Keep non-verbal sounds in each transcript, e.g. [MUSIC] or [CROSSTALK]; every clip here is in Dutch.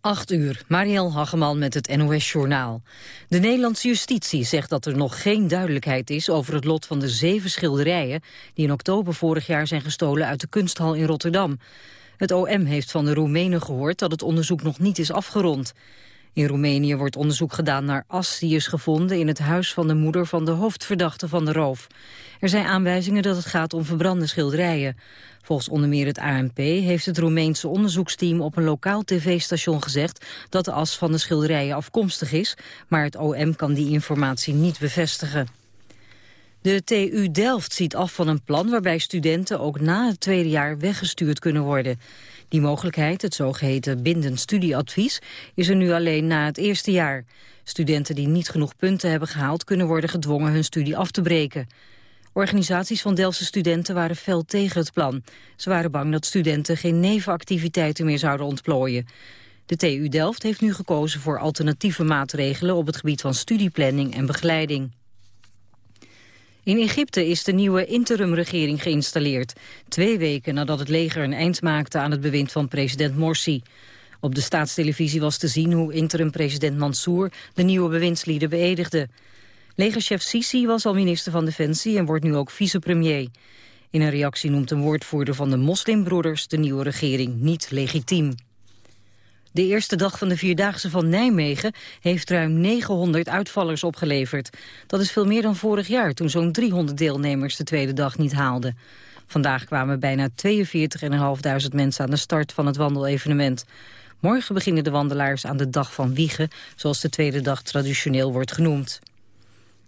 8 uur, Marielle Hageman met het NOS-journaal. De Nederlandse justitie zegt dat er nog geen duidelijkheid is... over het lot van de zeven schilderijen... die in oktober vorig jaar zijn gestolen uit de kunsthal in Rotterdam. Het OM heeft van de Roemenen gehoord dat het onderzoek nog niet is afgerond. In Roemenië wordt onderzoek gedaan naar as die is gevonden... in het huis van de moeder van de hoofdverdachte van de roof. Er zijn aanwijzingen dat het gaat om verbrande schilderijen. Volgens onder meer het ANP heeft het Roemeense onderzoeksteam op een lokaal tv-station gezegd dat de as van de schilderijen afkomstig is, maar het OM kan die informatie niet bevestigen. De TU Delft ziet af van een plan waarbij studenten ook na het tweede jaar weggestuurd kunnen worden. Die mogelijkheid, het zogeheten bindend studieadvies, is er nu alleen na het eerste jaar. Studenten die niet genoeg punten hebben gehaald kunnen worden gedwongen hun studie af te breken. Organisaties van Delftse studenten waren fel tegen het plan. Ze waren bang dat studenten geen nevenactiviteiten meer zouden ontplooien. De TU Delft heeft nu gekozen voor alternatieve maatregelen op het gebied van studieplanning en begeleiding. In Egypte is de nieuwe interimregering geïnstalleerd. Twee weken nadat het leger een eind maakte aan het bewind van president Morsi. Op de staatstelevisie was te zien hoe interim-president Mansour de nieuwe bewindslieden beëdigde. Legerchef Sisi was al minister van Defensie en wordt nu ook vicepremier. In een reactie noemt een woordvoerder van de moslimbroeders de nieuwe regering niet legitiem. De eerste dag van de Vierdaagse van Nijmegen heeft ruim 900 uitvallers opgeleverd. Dat is veel meer dan vorig jaar, toen zo'n 300 deelnemers de tweede dag niet haalden. Vandaag kwamen bijna 42.500 mensen aan de start van het wandelevenement. Morgen beginnen de wandelaars aan de dag van Wiegen, zoals de tweede dag traditioneel wordt genoemd.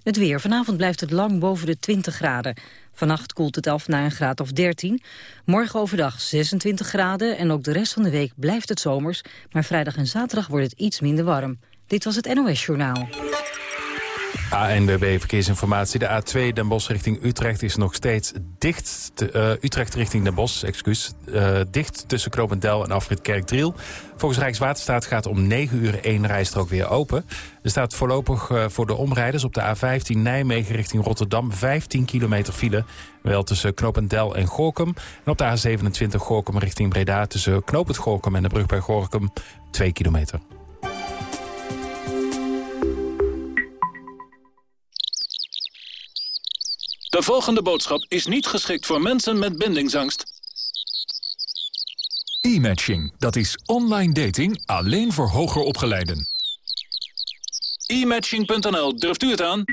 Het weer. Vanavond blijft het lang boven de 20 graden. Vannacht koelt het af naar een graad of 13. Morgen overdag 26 graden en ook de rest van de week blijft het zomers. Maar vrijdag en zaterdag wordt het iets minder warm. Dit was het NOS Journaal. ANWB Verkeersinformatie. De A2 Den Bosch richting Utrecht is nog steeds dicht. uh, Utrecht richting Den Bosch, excuus. Uh, dicht tussen Kropendel en Afrit Kerkdriel. Volgens Rijkswaterstaat gaat om 9 uur één rijstrook weer open. Er staat voorlopig uh, voor de omrijders op de A15 Nijmegen richting Rotterdam 15 kilometer file. Wel tussen Knopendel en Gorkum. En op de A27 Gorkum richting Breda tussen Knopend Gorkum en de brug bij Gorkum 2 kilometer. De volgende boodschap is niet geschikt voor mensen met bindingsangst. E-matching, dat is online dating alleen voor hoger opgeleiden. E-matching.nl, durft u het aan?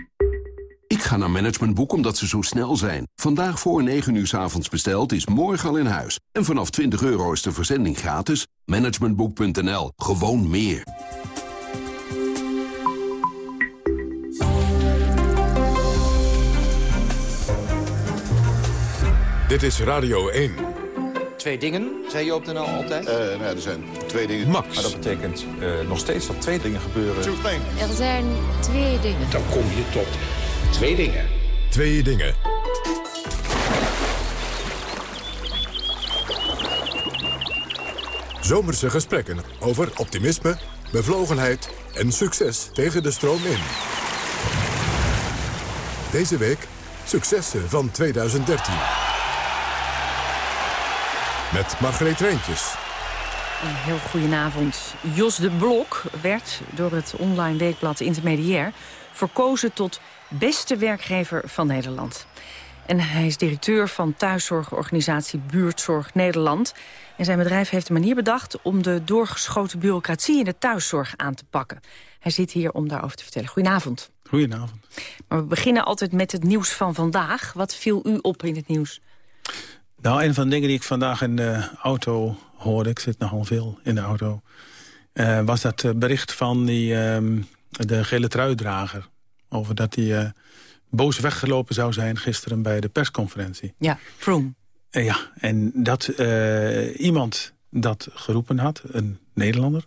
Ik ga naar Managementboek omdat ze zo snel zijn. Vandaag voor 9 uur s avonds besteld is morgen al in huis. En vanaf 20 euro is de verzending gratis. Managementboek.nl, gewoon meer. Dit is Radio 1. Twee dingen, zei je op de NL altijd? Uh, nou, er zijn twee dingen. Max. Maar dat betekent uh, nog steeds dat twee dingen gebeuren. Er zijn twee dingen. Dan kom je tot twee dingen. Twee dingen. Zomerse gesprekken over optimisme, bevlogenheid en succes tegen de stroom in. Deze week successen van 2013. Met Margreet Rijntjes. Een heel goedenavond. Jos de Blok werd door het online weekblad Intermediair... verkozen tot beste werkgever van Nederland. En hij is directeur van thuiszorgorganisatie Buurtzorg Nederland. En zijn bedrijf heeft een manier bedacht... om de doorgeschoten bureaucratie in de thuiszorg aan te pakken. Hij zit hier om daarover te vertellen. Goedenavond. Goedenavond. Maar we beginnen altijd met het nieuws van vandaag. Wat viel u op in het nieuws? Nou, een van de dingen die ik vandaag in de auto hoorde... ik zit nogal veel in de auto... Uh, was dat bericht van die, uh, de gele truidrager. Over dat hij uh, boos weggelopen zou zijn gisteren bij de persconferentie. Ja, Froome. ja, en dat iemand dat geroepen had, een Nederlander...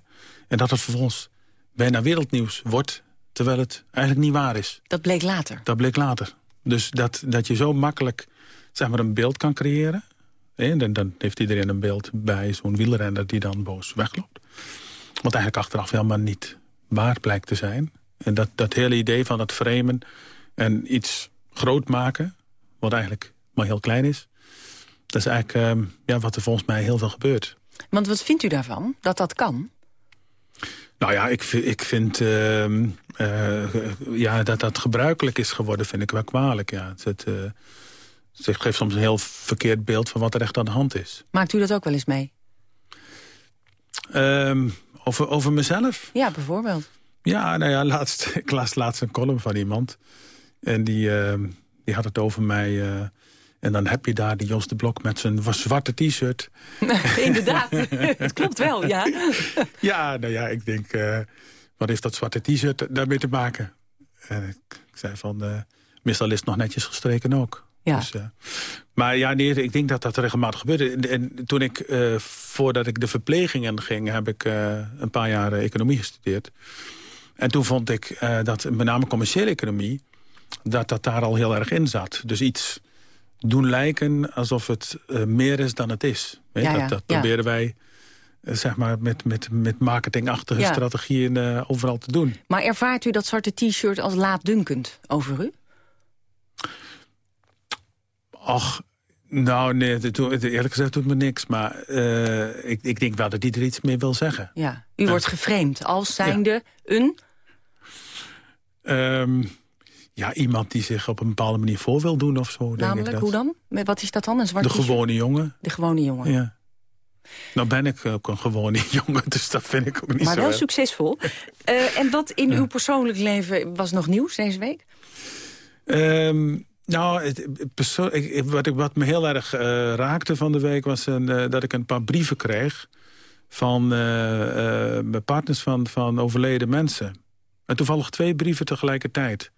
en dat het vervolgens bijna wereldnieuws wordt... terwijl het eigenlijk niet waar is. Dat bleek later? Dat bleek later. Dus dat, dat je zo makkelijk zeg maar, een beeld kan creëren. En dan, dan heeft iedereen een beeld bij zo'n wielrenner die dan boos wegloopt. Wat eigenlijk achteraf helemaal niet waar blijkt te zijn. En dat, dat hele idee van het framen en iets groot maken... wat eigenlijk maar heel klein is... dat is eigenlijk uh, ja, wat er volgens mij heel veel gebeurt. Want wat vindt u daarvan, dat dat kan? Nou ja, ik, ik vind uh, ja, dat dat gebruikelijk is geworden, vind ik wel kwalijk. Ja. Het, uh, het geeft soms een heel verkeerd beeld van wat er echt aan de hand is. Maakt u dat ook wel eens mee? Um, over, over mezelf? Ja, bijvoorbeeld. Ja, nou ja, laatst, [LAUGHS] ik las laatst een column van iemand. En die, uh, die had het over mij... Uh, en dan heb je daar die Jos de Blok met zijn zwarte t-shirt. [LAUGHS] Inderdaad, [LAUGHS] het klopt wel, ja. ja, nou ja, ik denk... Uh, wat heeft dat zwarte t-shirt daarmee te maken? En ik, ik zei van... meestal is het nog netjes gestreken ook. Ja. Dus, uh, maar ja, nee, ik denk dat dat regelmatig gebeurde. En, en toen ik, uh, voordat ik de verpleging in ging... heb ik uh, een paar jaar economie gestudeerd. En toen vond ik dat met name commerciële economie... dat dat daar al heel erg in zat. Dus iets doen lijken alsof het meer is dan het is. Weet? Ja, dat, dat ja. proberen wij zeg maar met, met, met marketingachtige strategieën overal te doen. Maar ervaart u dat zwarte t-shirt als laatdunkend over u? Ach, nou nee, eerlijk gezegd doet me niks. Maar eh, ik, ik denk wel dat die er iets mee wil zeggen. Ja. U wordt geframed als zijnde een... Ehm, ja, iemand die zich op een bepaalde manier voor wil doen of zo. Denk ik Namelijk, hoe dan? Met- Wat is dat dan? Een zwart De gewone jongen. De gewone jongen. Ja. Nou ben ik ook een gewone [LAUGHS] jongen, dus dat vind ik ook niet Maar zo wel erg. succesvol. Eh, en wat in uw persoonlijk leven was nog nieuws deze week? Ehm, nou, ik, wat, wat me heel erg eh, raakte van de week... was een, eh, dat ik een paar brieven kreeg van eh, mijn partners van, van overleden mensen. En toevallig twee brieven tegelijkertijd.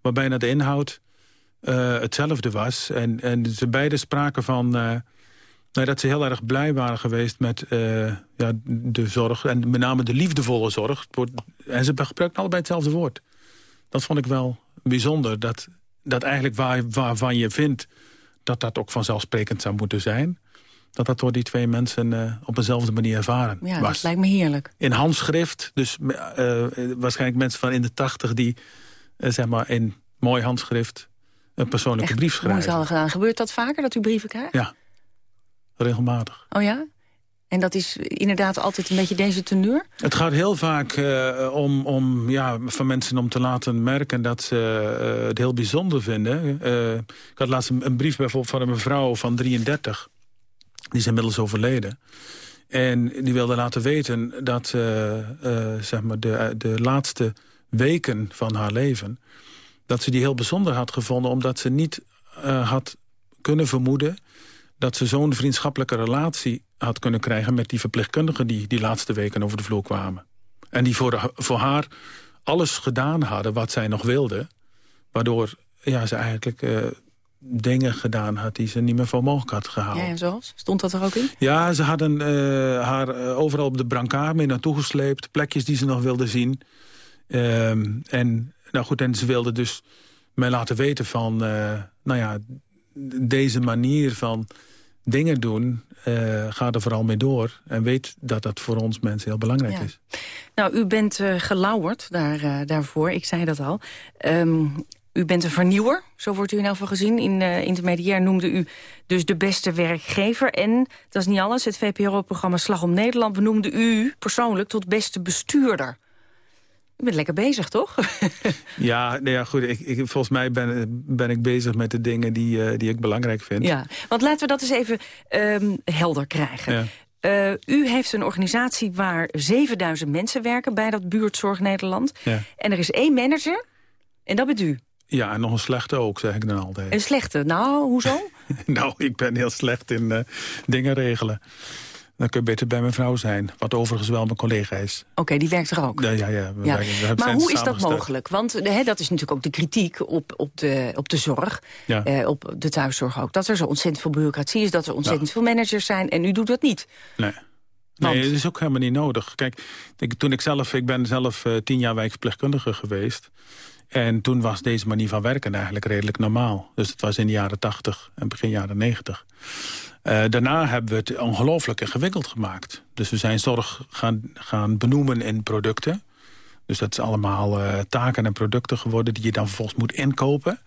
Waarbij naar de inhoud hetzelfde was. En, en ze beide spraken van... nou, dat ze heel erg blij waren geweest met ja, de zorg. En met name de liefdevolle zorg. En ze gebruikten allebei hetzelfde woord. Dat vond ik wel bijzonder. Dat, dat eigenlijk waar, waarvan je vindt dat dat ook vanzelfsprekend zou moeten zijn... dat dat door die twee mensen eh, op dezelfde manier ervaren Ja, was. dat lijkt me heerlijk. In handschrift, dus eh, waarschijnlijk mensen van in de tachtig... die eh, zeg maar in mooi handschrift een persoonlijke brief schrijven. zal gedaan. Gebeurt dat vaker, dat u brieven krijgt? Ja, regelmatig. Oh ja? En dat is inderdaad altijd een beetje deze teneur? Het gaat heel vaak eh, om, om ja, van mensen om te laten merken dat ze eh, het heel bijzonder vinden. Eh, ik had laatst een, brief bijvoorbeeld van een mevrouw van 33. Die is inmiddels overleden. En die wilde laten weten dat zeg maar de, de laatste weken van haar leven... dat ze die heel bijzonder had gevonden... omdat ze niet had kunnen vermoeden dat ze zo'n vriendschappelijke relatie had kunnen krijgen... met die verpleegkundigen die die laatste weken over de vloer kwamen. En die voor, voor haar alles gedaan hadden wat zij nog wilde. Waardoor ja, ze eigenlijk eh, dingen gedaan had die ze niet meer voor mogelijk had gehaald. Ja, en zoals? Stond dat er ook in? Ja, ze hadden eh, haar eh, overal op de brancard mee naartoe gesleept. Plekjes die ze nog wilden zien. Ehm, en, nou goed, en ze wilden dus mij laten weten van... nou ja, deze manier van dingen doen... eh ga er vooral mee door. En weet dat dat voor ons mensen heel belangrijk Ja. is. Nou, u bent eh gelauwerd daar, eh, daarvoor, ik zei dat al. Ehm, u bent een vernieuwer, zo wordt u in elk geval gezien. In Intermediair noemde u dus de beste werkgever. En, dat is niet alles, het VPRO-programma Slag om Nederland... benoemde u persoonlijk tot beste bestuurder. U bent lekker bezig, toch? [LAUGHS] Ja, nou ja goed. Ik, ik, volgens mij ben, ben ik bezig met de dingen die, eh, die ik belangrijk vind. ja, want laten we dat eens even ehm, helder krijgen. Ja. Eh, u heeft een organisatie waar 7000 mensen werken... bij dat Buurtzorg Nederland. Ja. En er is één manager, en dat bent u. Ja, en nog een slechte ook, zeg ik dan altijd. Een slechte. Nou, hoezo? [LAUGHS] nou, ik ben heel slecht in eh, dingen regelen. Dan kun je beter bij mijn vrouw zijn. Wat overigens wel mijn collega is. Oké, die werkt er ook. Ja, ja, ja. we Ja. werken- Maar hoe is dat mogelijk? Want dat is natuurlijk ook de kritiek op, op, de, op de zorg. Ja. eh, op de thuiszorg ook. Dat er zo ontzettend veel bureaucratie is. Dat er ontzettend veel managers zijn. En u doet dat niet. Nee. Nee, dat is ook helemaal niet nodig. Kijk, ik- toen ik zelf, ik ben zelf eh, tien jaar wijkverpleegkundige geweest. En toen was deze manier van werken eigenlijk redelijk normaal. Dus het was in de jaren tachtig en begin jaren negentig. Eh, daarna hebben we het ongelooflijk ingewikkeld gemaakt. Dus we zijn zorg gaan, gaan benoemen in producten. Dus dat is allemaal eh, taken en producten geworden... die je dan vervolgens moet inkopen.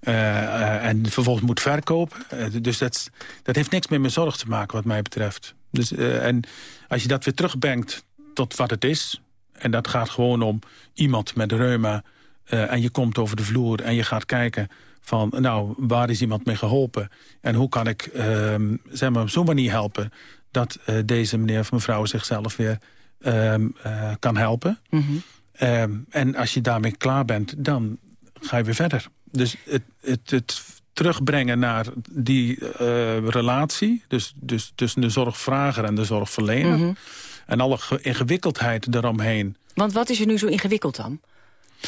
eh, en vervolgens moet verkopen. Dus dat, dat heeft niks meer met zorg te maken wat mij betreft. Dus, en als je dat weer terugbrengt tot wat het is... En dat gaat gewoon om iemand met reuma... Uh, en je komt over de vloer en je gaat kijken van... nou, waar is iemand mee geholpen? En hoe kan ik uh, zeg maar, op zo'n manier helpen... dat uh, deze meneer of mevrouw zichzelf weer uh, kan helpen. Mm -hmm. en als je daarmee klaar bent, dan ga je weer verder. Dus het, het, het terugbrengen naar die relatie... Dus, dus tussen de zorgvrager en de zorgverlener... Mm -hmm. en alle ingewikkeldheid daaromheen... Want wat is er nu zo ingewikkeld dan?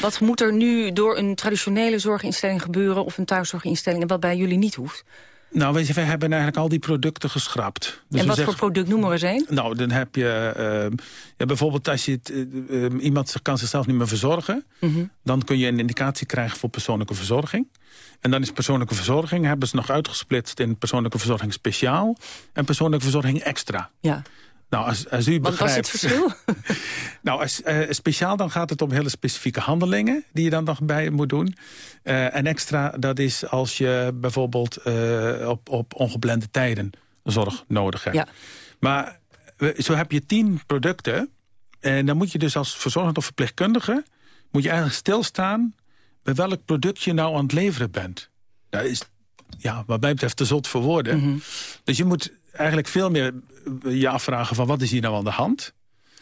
Wat moet er nu door een traditionele zorginstelling gebeuren... of een thuiszorginstelling, en wat bij jullie niet hoeft? Nou, weet je, wij hebben eigenlijk al die producten geschrapt. Dus en wat voor product noemen we eens een? Nou, dan heb je uh, ja, bijvoorbeeld als je het, uh, iemand kan zichzelf niet meer verzorgen... Mm -hmm. dan kun je een indicatie krijgen voor persoonlijke verzorging. En dan is persoonlijke verzorging, hebben ze nog uitgesplitst... in persoonlijke verzorging speciaal en persoonlijke verzorging extra. Ja. Nou, als, als u Wat was het verschil? [LAUGHS] nou, als, uh, speciaal dan gaat het om hele specifieke handelingen... die je dan nog bij moet doen. Uh, en extra, dat is als je bijvoorbeeld uh, op, op ongeplande tijden zorg nodig hebt. Ja. Maar zo heb je tien producten... en dan moet je dus als verzorgend of verpleegkundige... moet je eigenlijk stilstaan bij welk product je nou aan het leveren bent. Dat is, ja, wat mij betreft te zot voor woorden. Mm -hmm. Dus je moet eigenlijk veel meer je afvragen van wat is hier nou aan de hand?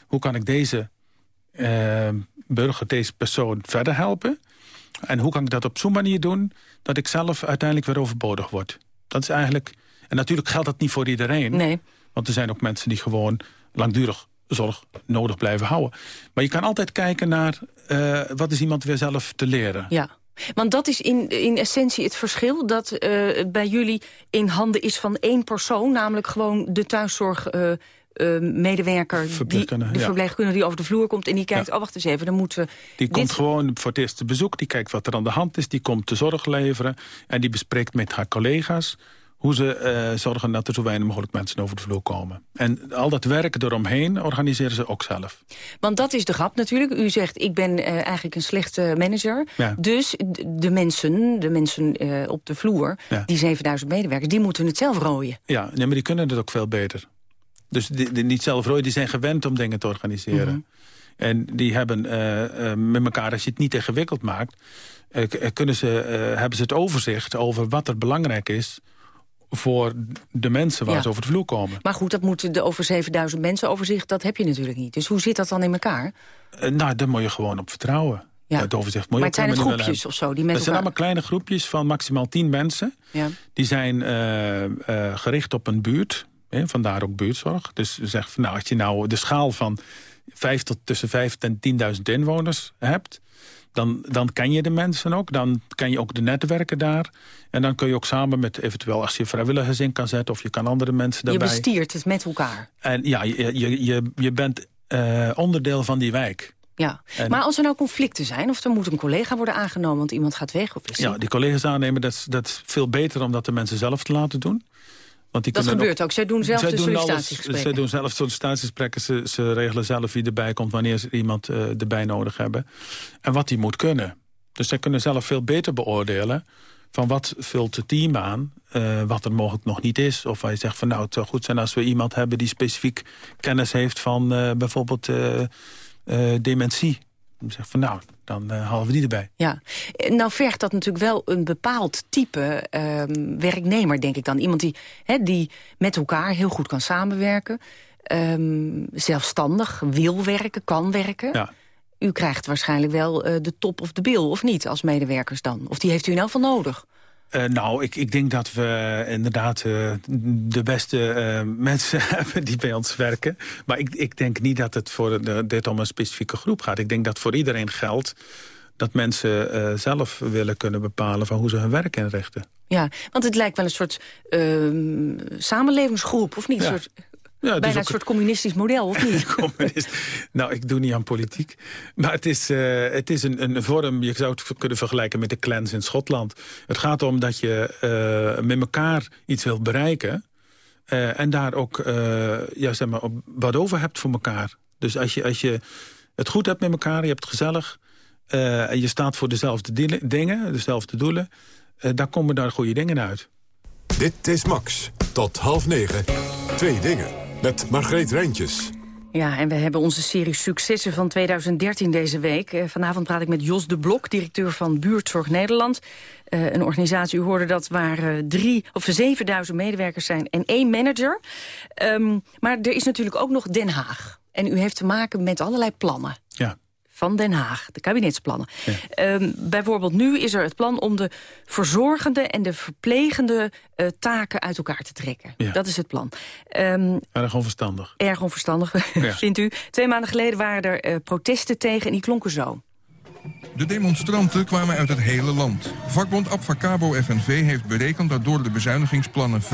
Hoe kan ik deze uh, burger, deze persoon verder helpen? En hoe kan ik dat op zo'n manier doen dat ik zelf uiteindelijk weer overbodig word? Dat is eigenlijk... En natuurlijk geldt dat niet voor iedereen. Nee. Want er zijn ook mensen die gewoon langdurig zorg nodig blijven houden. Maar je kan altijd kijken naar uh, wat is iemand weer zelf te leren. Ja. Want dat is in, in essentie het verschil... dat uh, bij jullie in handen is van één persoon... namelijk gewoon de thuiszorg... Uh, uh, medewerker, die, de ja. verpleegkundige die over de vloer komt... en die kijkt, ja. oh wacht eens even, dan moeten we... Die komt gewoon voor het eerste bezoek, die kijkt wat er aan de hand is... die komt de zorg leveren en die bespreekt met haar collega's hoe ze uh, zorgen dat er zo weinig mogelijk mensen over de vloer komen. En al dat werk eromheen organiseren ze ook zelf. Want dat is de grap natuurlijk. U zegt, ik ben uh, eigenlijk een slechte manager. Ja. Dus de mensen, de mensen uh, op de vloer, ja. die 7000 medewerkers... die moeten het zelf rooien. Ja, nee, maar die kunnen het ook veel beter. Dus die, die niet zelf rooien, die zijn gewend om dingen te organiseren. Mm -hmm. En die hebben met elkaar, als je het niet ingewikkeld maakt... kunnen ze, hebben ze het overzicht over wat er belangrijk is voor de mensen waar ja. ze over de vloer komen. Maar goed, dat moeten de over 7000 mensen overzicht, dat heb je natuurlijk niet. Dus hoe zit dat dan in elkaar? Uh, nou, daar moet je gewoon op vertrouwen. Ja. Het overzicht moet je maar het zijn het groepjes of zo? Die met dat zijn allemaal kleine groepjes van maximaal 10 mensen. Ja. Die zijn uh, uh, gericht op een buurt. Hè, vandaar ook buurtzorg. Dus zeg, nou, als je nou de schaal van 5 tot tussen 5 en 10.000 inwoners hebt dan, dan ken je de mensen ook. Dan ken je ook de netwerken daar. En dan kun je ook samen met eventueel als je vrijwilligers in kan zetten... of je kan andere mensen daarbij... Je bestiert het met elkaar. En ja, je, je, je, je bent uh, onderdeel van die wijk. Ja, en, maar als er nou conflicten zijn... of er moet een collega worden aangenomen, want iemand gaat weg... Of is ja, die collega's aannemen, dat is, dat is veel beter... om dat de mensen zelf te laten doen. Want die dat gebeurt ook. Zij doen zelf zij de sollicitatiegesprekken. Zij doen zelf sollicitatiegesprekken. Ze, ze regelen zelf wie erbij komt wanneer ze iemand uh, erbij nodig hebben. En wat die moet kunnen. Dus zij kunnen zelf veel beter beoordelen van wat vult het team aan, uh, wat er mogelijk nog niet is. Of waar je zegt van nou, het zou goed zijn als we iemand hebben... die specifiek kennis heeft van uh, bijvoorbeeld dementie. Dan zeg van nou, dan uh, halen we die erbij. Ja, nou vergt dat natuurlijk wel een bepaald type um, werknemer, denk ik dan. Iemand die, he, die met elkaar heel goed kan samenwerken. Um, zelfstandig wil werken, kan werken. Ja. U krijgt waarschijnlijk wel uh, de top of de bil, of niet, als medewerkers dan? Of die heeft u in elk geval nodig? Uh, nou, ik, ik denk dat we inderdaad uh, de beste uh, [LAUGHS] mensen [LAUGHS] hebben die bij ons werken. Maar ik, ik denk niet dat het voor de, dit om een specifieke groep gaat. Ik denk dat voor iedereen geldt dat mensen zelf willen kunnen bepalen... van hoe ze hun werk inrichten. Ja, want het lijkt wel een soort ehm, samenlevingsgroep, of niet? Ja. Een soort ja, Bijna een soort communistisch model, of niet? [LAUGHS] Communist. Nou, ik doe niet aan politiek. Maar het is, uh, het is een, een vorm, je zou het kunnen vergelijken met de clans in Schotland. Het gaat om dat je uh, met elkaar iets wilt bereiken... Uh, en daar ook ja, zeg maar, wat over hebt voor elkaar. Dus als je, als je het goed hebt met elkaar, je hebt het gezellig... en je staat voor dezelfde dingen, dezelfde doelen... dan komen daar goede dingen uit. Dit is Max. Tot half negen. Twee dingen met Margreet Rijntjes. Ja, en we hebben onze serie Successen van 2013 deze week. Eh, vanavond praat ik met Jos de Blok, directeur van Buurtzorg Nederland. Uh, een organisatie, u hoorde dat, waar uh, drie of 7000 medewerkers zijn en één manager. Um, maar er is natuurlijk ook nog Den Haag. En u heeft te maken met allerlei plannen. Van Den Haag, de kabinetsplannen. Ehm, bijvoorbeeld nu is er het plan om de verzorgende en de verplegende uh, taken uit elkaar te trekken. Dat is het plan. Um, erg onverstandig. [LAUGHS] Erg onverstandig, vindt u. Twee maanden geleden waren er uh, protesten tegen en die klonken zo. De demonstranten kwamen uit het hele land. Vakbond Abfacabo FNV heeft berekend dat door de bezuinigingsplannen 50.000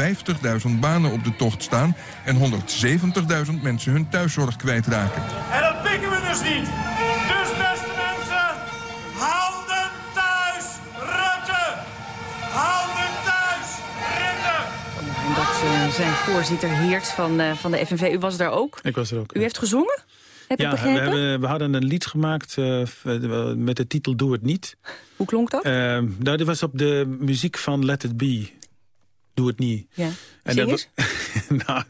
banen op de tocht staan en 170.000 mensen hun thuiszorg kwijtraken. En dat pikken we dus niet. En dat uh, zijn voorzitter Heert van, uh, van de FNV. U was daar ook? Ik was er ook. U heeft gezongen? Heb ja, we, hebben, we, hadden een lied gemaakt uh, met de titel Doe het niet. Hoe klonk dat? Nou, dat was op de muziek van Let It Be. Doe het niet. Ja. En dat, [LAUGHS] nou,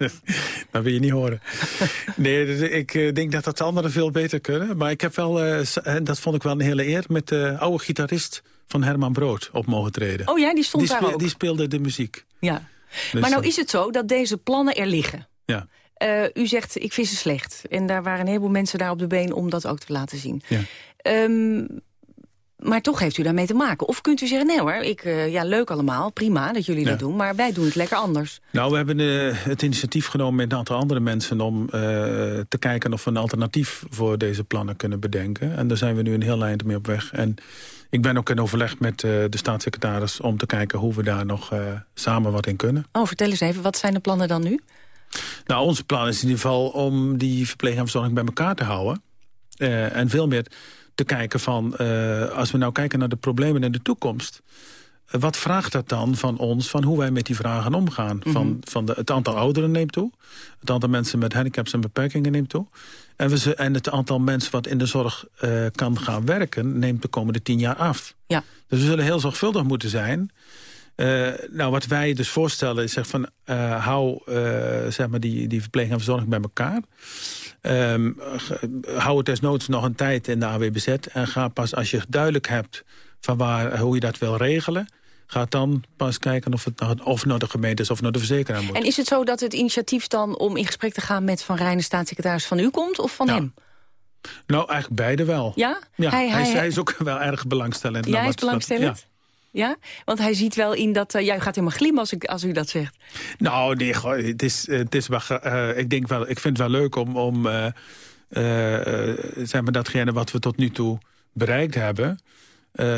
dat wil je niet horen. [LAUGHS] nee, ik uh, denk dat dat anderen veel beter kunnen. Maar ik heb wel, uh, dat vond ik wel een hele eer... met de oude gitarist van Herman Brood op mogen treden. Oh ja, die stond die daar ook? Die speelde de muziek. Ja. Dus, maar nou is het zo dat deze plannen er liggen. Ja. Uh, u zegt, ik vind ze slecht. En daar waren een heleboel mensen daar op de been om dat ook te laten zien. Ja. Um, maar toch heeft u daarmee te maken. Of kunt u zeggen, nee hoor, ik, uh, ja, leuk allemaal, prima dat jullie ja. dat doen... maar wij doen het lekker anders. Nou, we hebben uh, het initiatief genomen met een aantal andere mensen... om uh, te kijken of we een alternatief voor deze plannen kunnen bedenken. En daar zijn we nu een heel eind mee op weg. En ik ben ook in overleg met de staatssecretaris... om te kijken hoe we daar nog samen wat in kunnen. Oh, vertel eens even, wat zijn de plannen dan nu? Nou, onze plan is in ieder geval om die verpleging en verzorging bij elkaar te houden. Uh, en veel meer te kijken van, als we nou kijken naar de problemen in de toekomst... Wat vraagt dat dan van ons, van hoe wij met die vragen omgaan? Mm -hmm. Van, van de, het aantal ouderen neemt toe. Het aantal mensen met handicaps en beperkingen neemt toe. En, we ze, en het aantal mensen wat in de zorg kan gaan werken... neemt de komende tien jaar af. Ja. Dus we zullen heel zorgvuldig moeten zijn... Uh, nou, wat wij dus voorstellen is zeg van, uh, hou zeg maar die, die verpleging en verzorging bij elkaar. Um, hou het desnoods nog een tijd in de AWBZ en ga pas als je duidelijk hebt van waar, hoe je dat wil regelen... Ga dan pas kijken of het, nou, of naar de gemeente is of naar de verzekeraar moet. En is het zo dat het initiatief dan om in gesprek te gaan met Van Rijn, staatssecretaris van u komt of van ja. hem? Nou, eigenlijk beide wel. Ja? ja hij, hij, is, hij, is, ook wel erg belangstellend. Ja, hij is belangstellend? Ja. Ja? Want hij ziet wel in dat... Uh, jij gaat helemaal glimmen als, ik, als u dat zegt. Nou, nee, het is, het is wel, uh, ik, denk wel, ik vind het wel leuk om, om uh, zeg maar datgene wat we tot nu toe bereikt hebben...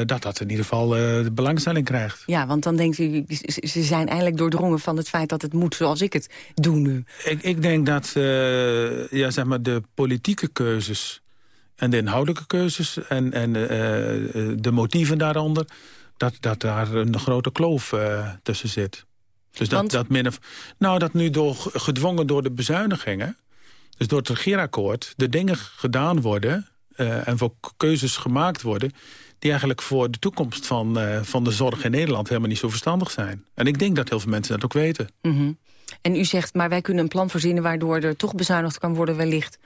dat dat in ieder geval de belangstelling krijgt. Ja, want dan denkt u, ze zijn eigenlijk doordrongen van het feit dat het moet zoals ik het doe nu. Ik, ik denk dat ja, zeg maar de politieke keuzes en de inhoudelijke keuzes... en, en de motieven daaronder dat, dat daar een grote kloof tussen zit. Dus dat, dat min of, nou, dat nu door, gedwongen door de bezuinigingen... dus door het regeerakkoord, de dingen gedaan worden... En voor keuzes gemaakt worden... die eigenlijk voor de toekomst van, uh, van de zorg in Nederland... helemaal niet zo verstandig zijn. En ik denk dat heel veel mensen dat ook weten. Mm -hmm. En u zegt, maar wij kunnen een plan voorzien... waardoor er toch bezuinigd kan worden wellicht...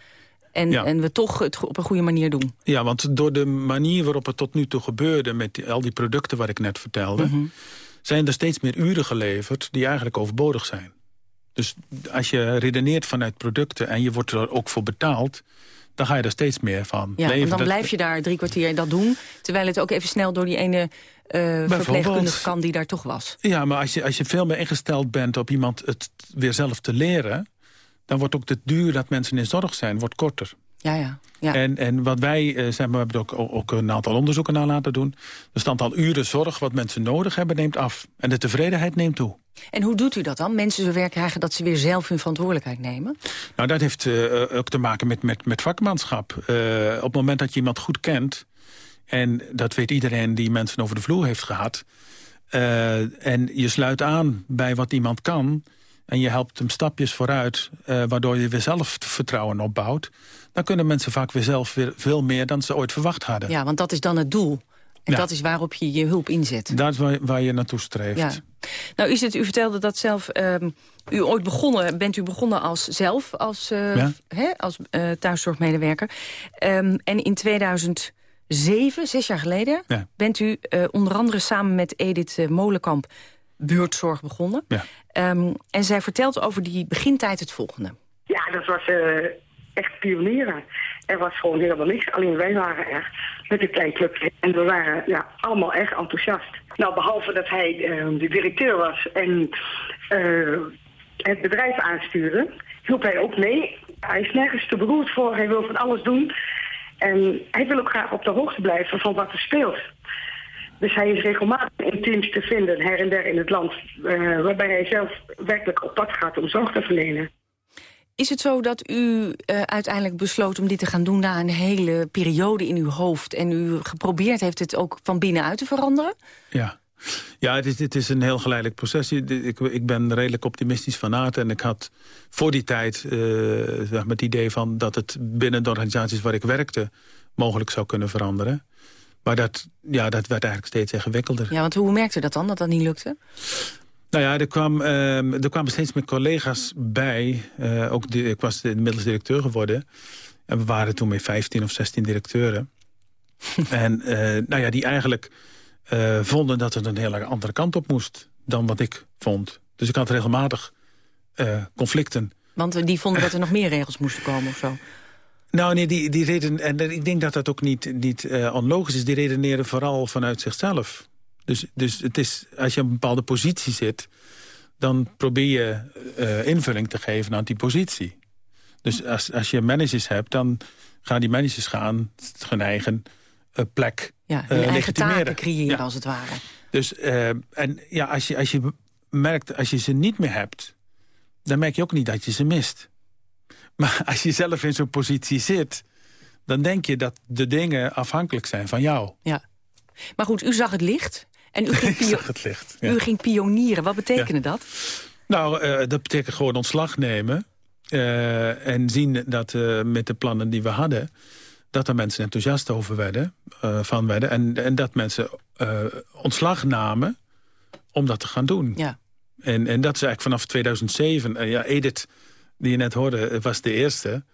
En, ja. en we toch het op een goede manier doen. Ja, want door de manier waarop het tot nu toe gebeurde... met die, al die producten wat ik net vertelde... Mm -hmm. zijn er steeds meer uren geleverd die eigenlijk overbodig zijn. Dus als je redeneert vanuit producten en je wordt er ook voor betaald... dan ga je er steeds meer van ja, leven. En dan blijf je daar drie kwartier dat doen... terwijl het ook even snel door die ene uh, verpleegkundige kan die daar toch was. Ja, maar als je, als je veel meer ingesteld bent op iemand het weer zelf te leren dan wordt ook de duur dat mensen in zorg zijn, wordt korter. Ja, ja. ja. En, en wat wij, uh, zeg maar, we hebben ook, ook een aantal onderzoeken naar laten doen. Dus het aantal uren zorg wat mensen nodig hebben neemt af. En de tevredenheid neemt toe. En hoe doet u dat dan? Mensen zover krijgen dat ze weer zelf hun verantwoordelijkheid nemen? Nou, dat heeft uh, ook te maken met, met, met vakmanschap. Uh, op het moment dat je iemand goed kent... en dat weet iedereen die mensen over de vloer heeft gehad... en je sluit aan bij wat iemand kan en je helpt hem stapjes vooruit... Uh, waardoor je weer zelfvertrouwen opbouwt... dan kunnen mensen vaak weer zelf weer veel meer dan ze ooit verwacht hadden. Ja, want dat is dan het doel. En dat is waarop je je hulp inzet. Dat is waar, waar je naartoe streeft. Ja. Nou is het, u vertelde dat zelf, um, u ooit begonnen, bent u begonnen als zelf, als, uh, ja. als uh, thuiszorgmedewerker. Um, en in 2007, zes jaar geleden, ja. bent u uh, onder andere samen met Edith Molenkamp buurtzorg begonnen. Ja. Um, en zij vertelt over die begintijd het volgende. Ja, dat was echt pionieren. Er was gewoon helemaal niks. Alleen wij waren er met een klein clubje. En we waren ja, allemaal echt enthousiast. Nou, behalve dat hij uh, de directeur was en uh, het bedrijf aanstuurde, hielp hij ook mee. Hij is nergens te beroerd voor. Hij wil van alles doen. En hij wil ook graag op de hoogte blijven van wat er speelt. Dus hij is regelmatig in teams te vinden, her en der in het land... Uh, waarbij hij zelf werkelijk op pad gaat om zorg te verlenen. Is het zo dat u uh, uiteindelijk besloot om dit te gaan doen... na een hele periode in uw hoofd... en u geprobeerd heeft het ook van binnenuit te veranderen? Ja. Ja, het is, het is een heel geleidelijk proces. Ik, ik ben redelijk optimistisch van aard. En ik had voor die tijd uh, het idee van dat het binnen de organisaties waar ik werkte... mogelijk zou kunnen veranderen. Maar dat, ja, dat werd eigenlijk steeds ingewikkelder. Ja, want hoe merkte u dat dan, dat dat niet lukte? Nou ja, er, kwam, uh, er kwamen steeds meer collega's bij. Uh, ook de, ik was inmiddels directeur geworden. En we waren toen met 15 of 16 directeuren. [LAUGHS] en uh, nou ja, die eigenlijk vonden dat het een hele andere kant op moest... dan wat ik vond. Dus ik had regelmatig conflicten. Want die vonden dat er nog meer regels moesten komen of zo? Nou, nee, die, die reden, en ik denk dat dat ook niet, niet onlogisch is. Die redeneren vooral vanuit zichzelf. Dus, dus het is, als je op een bepaalde positie zit... dan probeer je uh, invulling te geven aan die positie. Dus als, als je managers hebt, dan gaan die managers gaan hun eigen uh, plek ja, hun uh, eigen taken creëren, ja. als het ware. Dus en ja, als je, als je merkt, als je ze niet meer hebt... dan merk je ook niet dat je ze mist. Maar [LAUGHS] als je zelf in zo'n positie zit... dan denk je dat de dingen afhankelijk zijn van jou. Ja. Maar goed, u zag het licht. En u [LAUGHS] ging, pio het licht, ja. u ging pionieren. Wat betekende ja. dat? Nou, uh, dat betekent gewoon ontslag nemen. Uh, en zien dat uh, met de plannen die we hadden... dat er mensen enthousiast over werden, van werden. En, en dat mensen ontslag namen om dat te gaan doen. Ja. En, en dat is eigenlijk vanaf 2007. ja, Edith, die je net hoorde, was de eerste.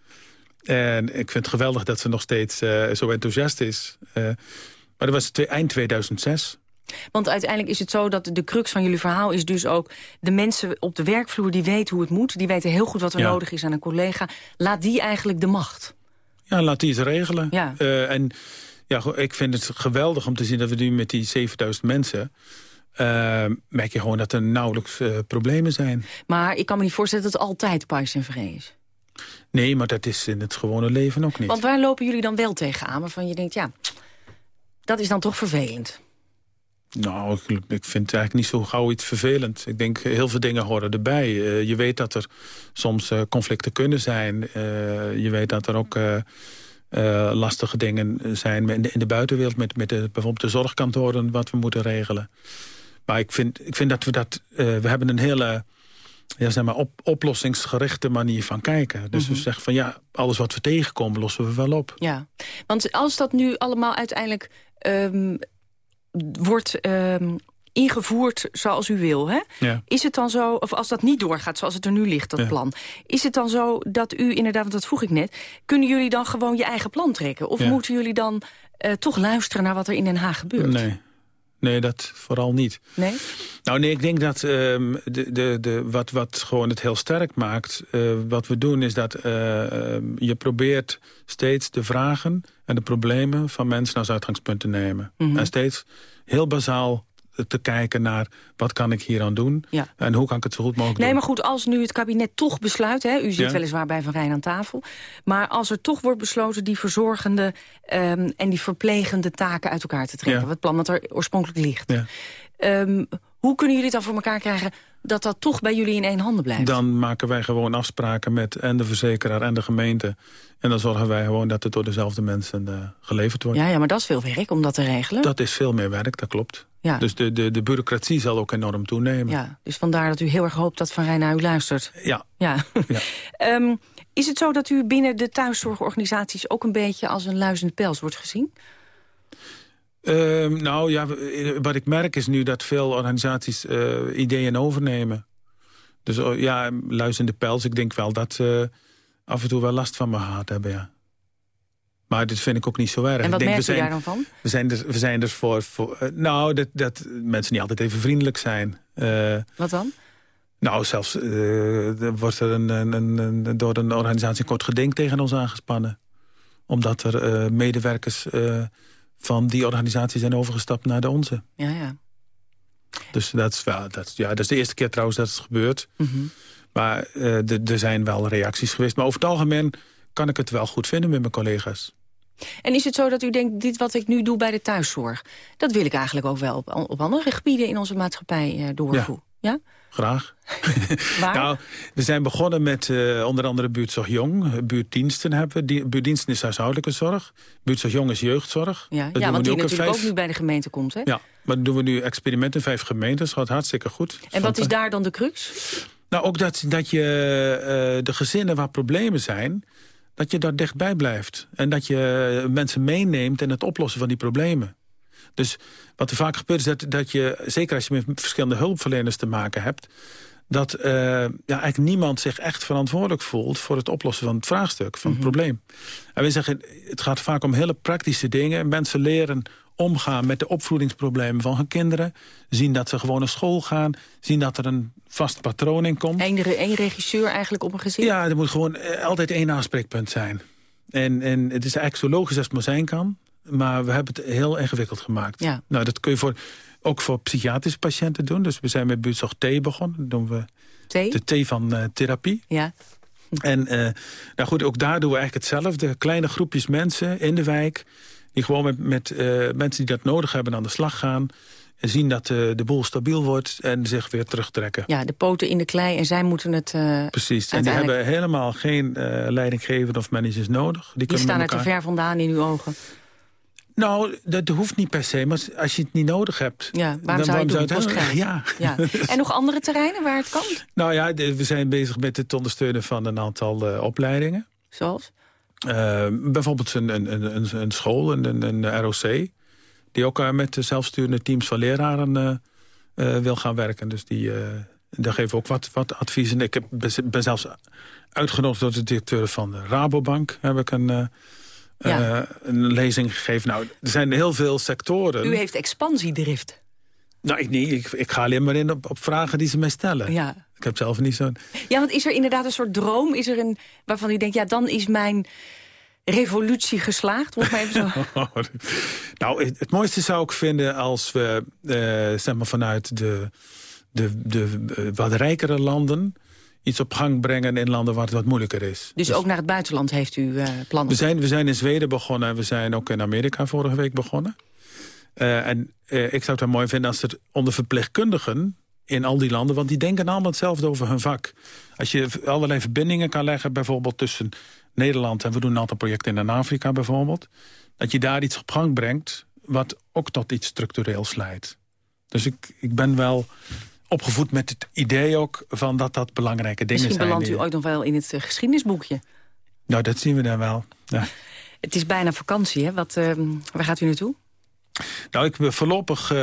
En ik vind het geweldig dat ze nog steeds zo enthousiast is. maar dat was eind 2006. Want uiteindelijk is het zo dat de crux van jullie verhaal is dus ook... de mensen op de werkvloer die weten hoe het moet... die weten heel goed wat er ja. nodig is aan een collega. Laat die eigenlijk de macht. Ja, laat die het regelen. Ja. Uh, en ja, ik vind het geweldig om te zien dat we nu met die 7000 mensen... Uh, merk je gewoon dat er nauwelijks uh, problemen zijn. Maar ik kan me niet voorstellen dat het altijd pais en vree is. Nee, maar dat is in het gewone leven ook niet. Want waar lopen jullie dan wel tegenaan? Waarvan je denkt, ja, dat is dan toch vervelend. Nou, ik, ik, vind eigenlijk niet zo gauw iets vervelend. Ik denk, heel veel dingen horen erbij. Uh, je weet dat er soms uh, conflicten kunnen zijn. Uh, je weet dat er ook lastige dingen zijn in de, in de buitenwereld... met, met de, bijvoorbeeld de zorgkantoren, wat we moeten regelen. Maar ik vind, ik vind dat we dat... we hebben een hele ja, zeg maar op, oplossingsgerichte manier van kijken. Dus mm -hmm. we zeggen van ja, alles wat we tegenkomen lossen we wel op. Ja, want als dat nu allemaal uiteindelijk... Um wordt um, ingevoerd zoals u wil. Hè? Ja. Is het dan zo, of als dat niet doorgaat zoals het er nu ligt, dat ja. plan... is het dan zo dat u, inderdaad, want dat vroeg ik net... kunnen jullie dan gewoon je eigen plan trekken? Of ja. moeten jullie dan uh, toch luisteren naar wat er in Den Haag gebeurt? Nee. Nee, dat vooral niet. Nee? Nou nee, ik denk dat um, de, de, de, wat, wat gewoon het heel sterk maakt... Uh, wat we doen is dat uh, je probeert steeds de vragen en de problemen van mensen als uitgangspunt te nemen. Mhm. Mm -hmm. En steeds heel bazaal te kijken naar wat kan ik hier aan doen... Ja. en hoe kan ik het zo goed mogelijk nee, doen. maar goed, als nu het kabinet toch besluit... Hè, u zit ja. weliswaar bij Van Rijn aan tafel... maar als er toch wordt besloten die verzorgende... Um, en die verplegende taken uit elkaar te trekken... Ja. het plan dat er oorspronkelijk ligt... Um, hoe kunnen jullie het dan voor elkaar krijgen dat dat toch bij jullie in één handen blijft? Dan maken wij gewoon afspraken met en de verzekeraar en de gemeente. En dan zorgen wij gewoon dat het door dezelfde mensen uh, geleverd wordt. Ja, ja, maar dat is veel werk om dat te regelen. Dat is veel meer werk, dat klopt. Ja. Dus de, de, de bureaucratie zal ook enorm toenemen. Ja, dus vandaar dat u heel erg hoopt dat Van Rijn naar u luistert. Ja. ja. ja. um, [LAUGHS] is het zo dat u binnen de thuiszorgorganisaties ook een beetje als een luizende pels wordt gezien? Ehm, nou ja, wat ik merk is nu dat veel organisaties uh, ideeën overnemen. Dus oh, ja, luisterende pels, ik denk wel dat ze af en toe wel last van me gehad hebben, ja. Maar dit vind ik ook niet zo erg. En wat ik denk, merk je daar dan van? We zijn er, we zijn er voor... voor uh, nou, dat, dat mensen niet altijd even vriendelijk zijn. Wat dan? Nou, zelfs er wordt er een, een, een, door een organisatie kort geding tegen ons aangespannen. Omdat er medewerkers van die organisatie zijn overgestapt naar de onze. Ja, ja. Dus dat is, wel, dat, ja, dat is de eerste keer trouwens dat het gebeurt. Mm -hmm. Maar er zijn wel reacties geweest. Maar over het algemeen kan ik het wel goed vinden met mijn collega's. En is het zo dat u denkt, dit wat ik nu doe bij de thuiszorg... dat wil ik eigenlijk ook wel op, op andere gebieden in onze maatschappij uh, doorvoeren? Ja. ja? Graag. [LAUGHS] Waar? nou, we zijn begonnen met uh, onder andere buurtzorg jong. Buurtdiensten hebben we. Die, buurtdiensten is huishoudelijke zorg. Buurtzorg jong is jeugdzorg. Ja, ja want die natuurlijk vijf... ook nu bij de gemeente komt, hè? Ja, maar dan doen we nu experimenten in vijf gemeentes. Dat gaat hartstikke goed. En wat is daar dan de crux? Nou, ook dat, dat je uh, de gezinnen waar problemen zijn dat je daar dichtbij blijft. En dat je mensen meeneemt in het oplossen van die problemen. Dus wat er vaak gebeurt is dat, dat je, zeker als je met verschillende hulpverleners te maken hebt... dat uh, ja, eigenlijk niemand zich echt verantwoordelijk voelt voor het oplossen van het vraagstuk, van het Mhm. probleem. En we zeggen, het gaat vaak om hele praktische dingen. Mensen leren omgaan met de opvoedingsproblemen van hun kinderen. Zien dat ze gewoon naar school gaan. Zien dat er een vast patroon in komt. Eén re regisseur eigenlijk op een gezin? Ja, er moet gewoon eh, altijd één aanspreekpunt zijn. En, en het is eigenlijk zo logisch als het maar zijn kan. Maar we hebben het heel ingewikkeld gemaakt. Ja. Nou, dat kun je voor, ook voor psychiatrische patiënten doen. Dus we zijn met buurtzorg T begonnen. Dan doen we Thee? de T van uh, therapie. Ja. En uh, nou goed, ook daar doen we eigenlijk hetzelfde. Kleine groepjes mensen in de wijk... die gewoon met, met uh, mensen die dat nodig hebben aan de slag gaan... en zien dat uh, de boel stabiel wordt en zich weer terugtrekken. Ja, de poten in de klei en zij moeten het Precies, en die hebben helemaal geen uh, leidinggevende of managers nodig. Die, die staan er te ver vandaan in uw ogen. Nou, dat hoeft niet per se, maar als je het niet nodig hebt... Ja, waarom zou je het doen? Ja. ja. [LAUGHS] En nog andere terreinen waar het kan? Nou ja, we zijn bezig met het ondersteunen van een aantal uh, opleidingen. Zoals? Uh, bijvoorbeeld een, een, een, een school, een, een ROC... die ook uh, met de zelfsturende teams van leraren wil gaan werken. Dus die, daar geven we ook wat, wat adviezen. Ik heb, ben zelfs uitgenodigd door de directeur van de Rabobank. Heb ik een... Ja. Uh, een lezing gegeven. Nou, er zijn heel veel sectoren. U heeft expansiedrift. Nou, ik niet. Ik, ik ga alleen maar in op, op, vragen die ze mij stellen. Ja. Ik heb zelf niet zo'n... Ja, want is er inderdaad een soort droom? Is er een waarvan u denkt, ja, dan is mijn revolutie geslaagd? Moet maar even zo... [LAUGHS] nou, het, mooiste zou ik vinden als we, uh, zeg maar, vanuit de, de, de uh, wat rijkere landen iets op gang brengen in landen waar het wat moeilijker is. Dus, dus ook naar het buitenland heeft u uh, plannen? We zijn, we zijn in Zweden begonnen en we zijn ook in Amerika vorige week begonnen. Uh, en uh, ik zou het wel mooi vinden als er onder verpleegkundigen in al die landen... want die denken allemaal hetzelfde over hun vak. Als je allerlei verbindingen kan leggen, bijvoorbeeld tussen Nederland... en we doen een aantal projecten in Afrika bijvoorbeeld... dat je daar iets op gang brengt wat ook tot iets structureels leidt. Dus ik, ik ben wel opgevoed met het idee ook van dat dat belangrijke dingen Misschien zijn. Misschien belandt u ooit nog wel in het uh, geschiedenisboekje. Nou, dat zien we dan wel. Ja. [LAUGHS] Het is bijna vakantie, hè? Wat, uh, waar gaat u naartoe? Nou, ik ben voorlopig uh,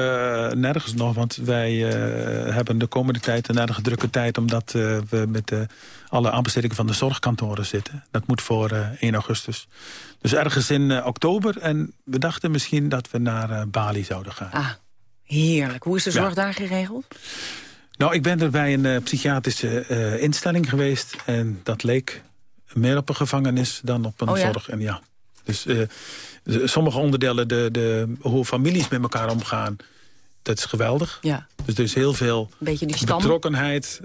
nergens nog, want wij uh, hebben de komende tijd een erg drukke tijd... omdat uh, we met alle aanbestedingen van de zorgkantoren zitten. Dat moet voor 1 augustus. Dus ergens in oktober. En we dachten misschien dat we naar Bali zouden gaan. Ah, heerlijk. Hoe is de zorg ja. daar geregeld? Nou, ik ben er bij een uh, psychiatrische uh, instelling geweest. En dat leek meer op een gevangenis dan op een oh, ja? zorg. En ja, dus uh, sommige onderdelen, de, de, hoe families met elkaar omgaan... dat is geweldig. Ja. Dus er is heel veel Beetje die stam. betrokkenheid.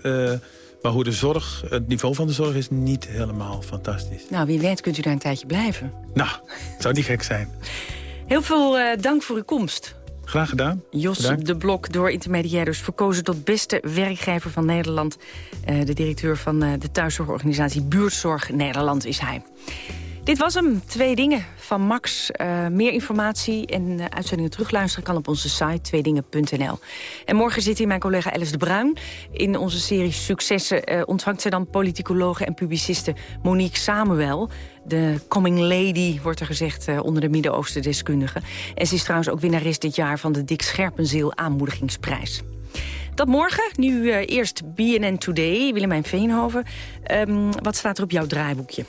maar hoe de zorg, het niveau van de zorg is niet helemaal fantastisch. Nou, wie weet kunt u daar een tijdje blijven. Nou, zou niet gek zijn. Heel veel dank voor uw komst. Graag gedaan. Jos Bedankt. de Blok, door intermediairs verkozen tot beste werkgever van Nederland. Uh, de directeur van uh, de thuiszorgorganisatie Buurtzorg Nederland is hij. Dit was hem. Twee dingen van Max. Uh, meer informatie en uitzendingen terugluisteren kan op onze site tweedingen.nl. En morgen zit hier mijn collega Alice de Bruin. In onze serie Successen ontvangt zij dan politicologe en publiciste Monique Samuel. De coming lady, wordt er gezegd, onder de Midden-Oosten deskundigen. En ze is trouwens ook winnares dit jaar van de Dick Scherpenzeel aanmoedigingsprijs. Dat morgen. Nu eerst BNN Today, Willemijn Veenhoven. Um, wat staat er op jouw draaiboekje?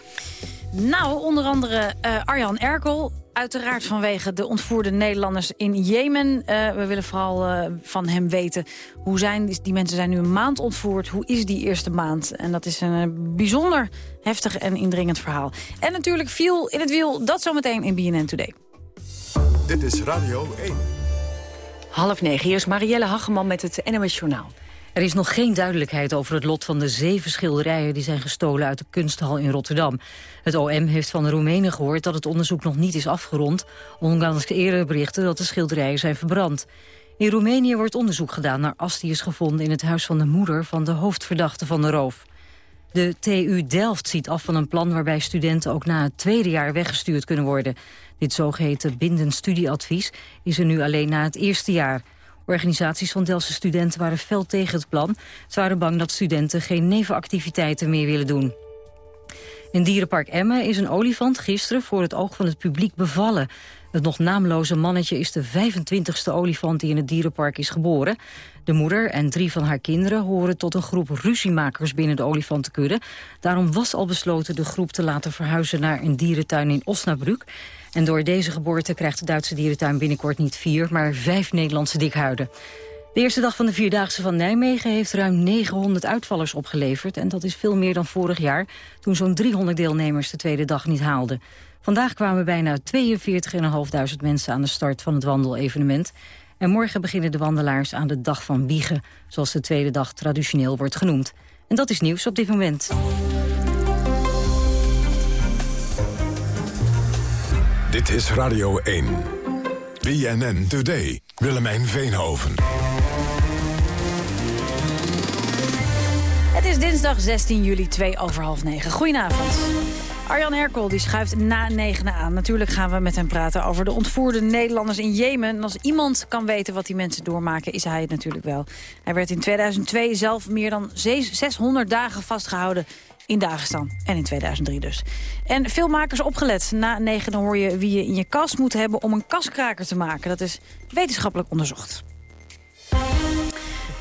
Nou, onder andere uh, Arjan Erkel. Uiteraard vanwege de ontvoerde Nederlanders in Jemen. Uh, we willen vooral uh, van hem weten hoe zijn die mensen zijn nu een maand ontvoerd. Hoe is die eerste maand? En dat is een bijzonder heftig en indringend verhaal. En natuurlijk viel in het wiel, dat zometeen in BNN Today. Dit is Radio 1. Half negen, hier is Marielle Hageman met het NOS Journaal. Er is nog geen duidelijkheid over het lot van de zeven schilderijen... die zijn gestolen uit de kunsthal in Rotterdam. Het OM heeft van de Roemenen gehoord dat het onderzoek nog niet is afgerond... ondanks eerdere berichten dat de schilderijen zijn verbrand. In Roemenië wordt onderzoek gedaan naar as die is gevonden... in het huis van de moeder van de hoofdverdachte van de roof. De TU Delft ziet af van een plan waarbij studenten ook na het tweede jaar weggestuurd kunnen worden. Dit zogeheten bindend studieadvies is er nu alleen na het eerste jaar... Organisaties van Delse studenten waren fel tegen het plan. Ze waren bang dat studenten geen nevenactiviteiten meer willen doen. In dierenpark Emmen is een olifant gisteren voor het oog van het publiek bevallen. Het nog naamloze mannetje is de 25ste olifant die in het dierenpark is geboren. De moeder en drie van haar kinderen horen tot een groep ruziemakers binnen de olifantenkudde. Daarom was al besloten de groep te laten verhuizen naar een dierentuin in Osnabrück. En door deze geboorte krijgt de Duitse dierentuin binnenkort niet vier, maar vijf Nederlandse dikhuiden. De eerste dag van de Vierdaagse van Nijmegen heeft ruim 900 uitvallers opgeleverd. En dat is veel meer dan vorig jaar, toen zo'n 300 deelnemers de tweede dag niet haalden. Vandaag kwamen bijna 42.500 mensen aan de start van het wandelevenement. En morgen beginnen de wandelaars aan de Dag van Wiegen, zoals de tweede dag traditioneel wordt genoemd. En dat is nieuws op dit moment. Dit is Radio 1. BNN Today. Willemijn Veenhoven. Het is dinsdag 16 juli, 2 over half 9. Goedenavond. Arjan Herkel die schuift na negenen aan. Natuurlijk gaan we met hem praten over de ontvoerde Nederlanders in Jemen. En als iemand kan weten wat die mensen doormaken, is hij het natuurlijk wel. Hij werd in 2002 zelf meer dan 600 dagen vastgehouden in Dagestan. En in 2003 dus. En veel makers opgelet. Na negen hoor je wie je in je kast moet hebben om een kaskraker te maken. Dat is wetenschappelijk onderzocht.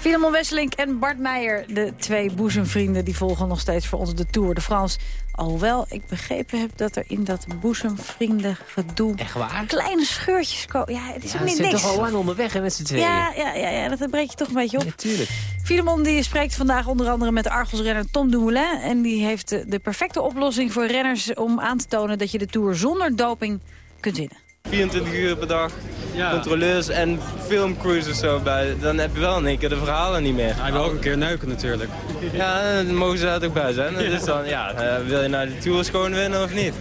Filemon Wesselink en Bart Meijer, de twee boezemvrienden... die volgen nog steeds voor ons de Tour de France. Alhoewel ik begrepen heb dat er in dat boezemvrienden gedoe... Echt waar? Kleine scheurtjes komen. Ja, het is ja, ook niet niks. toch al lang onderweg hè, met z'n tweeën. Ja, ja, ja, ja, dat breek je toch een beetje op. Natuurlijk. Filemon die spreekt vandaag onder andere met Argos-renner Tom Dumoulin. En die heeft de, de perfecte oplossing voor renners... om aan te tonen dat je de Tour zonder doping kunt winnen. 24 uur per dag, ja. controleurs en filmcrews of zo bij. Dan heb je wel in één keer de verhalen niet meer. Hij wil ook een keer neuken natuurlijk. [LAUGHS] Ja, dan mogen ze dat ook bij zijn. Dus dan, ja, uh, wil je nou de Tour schoon winnen of niet?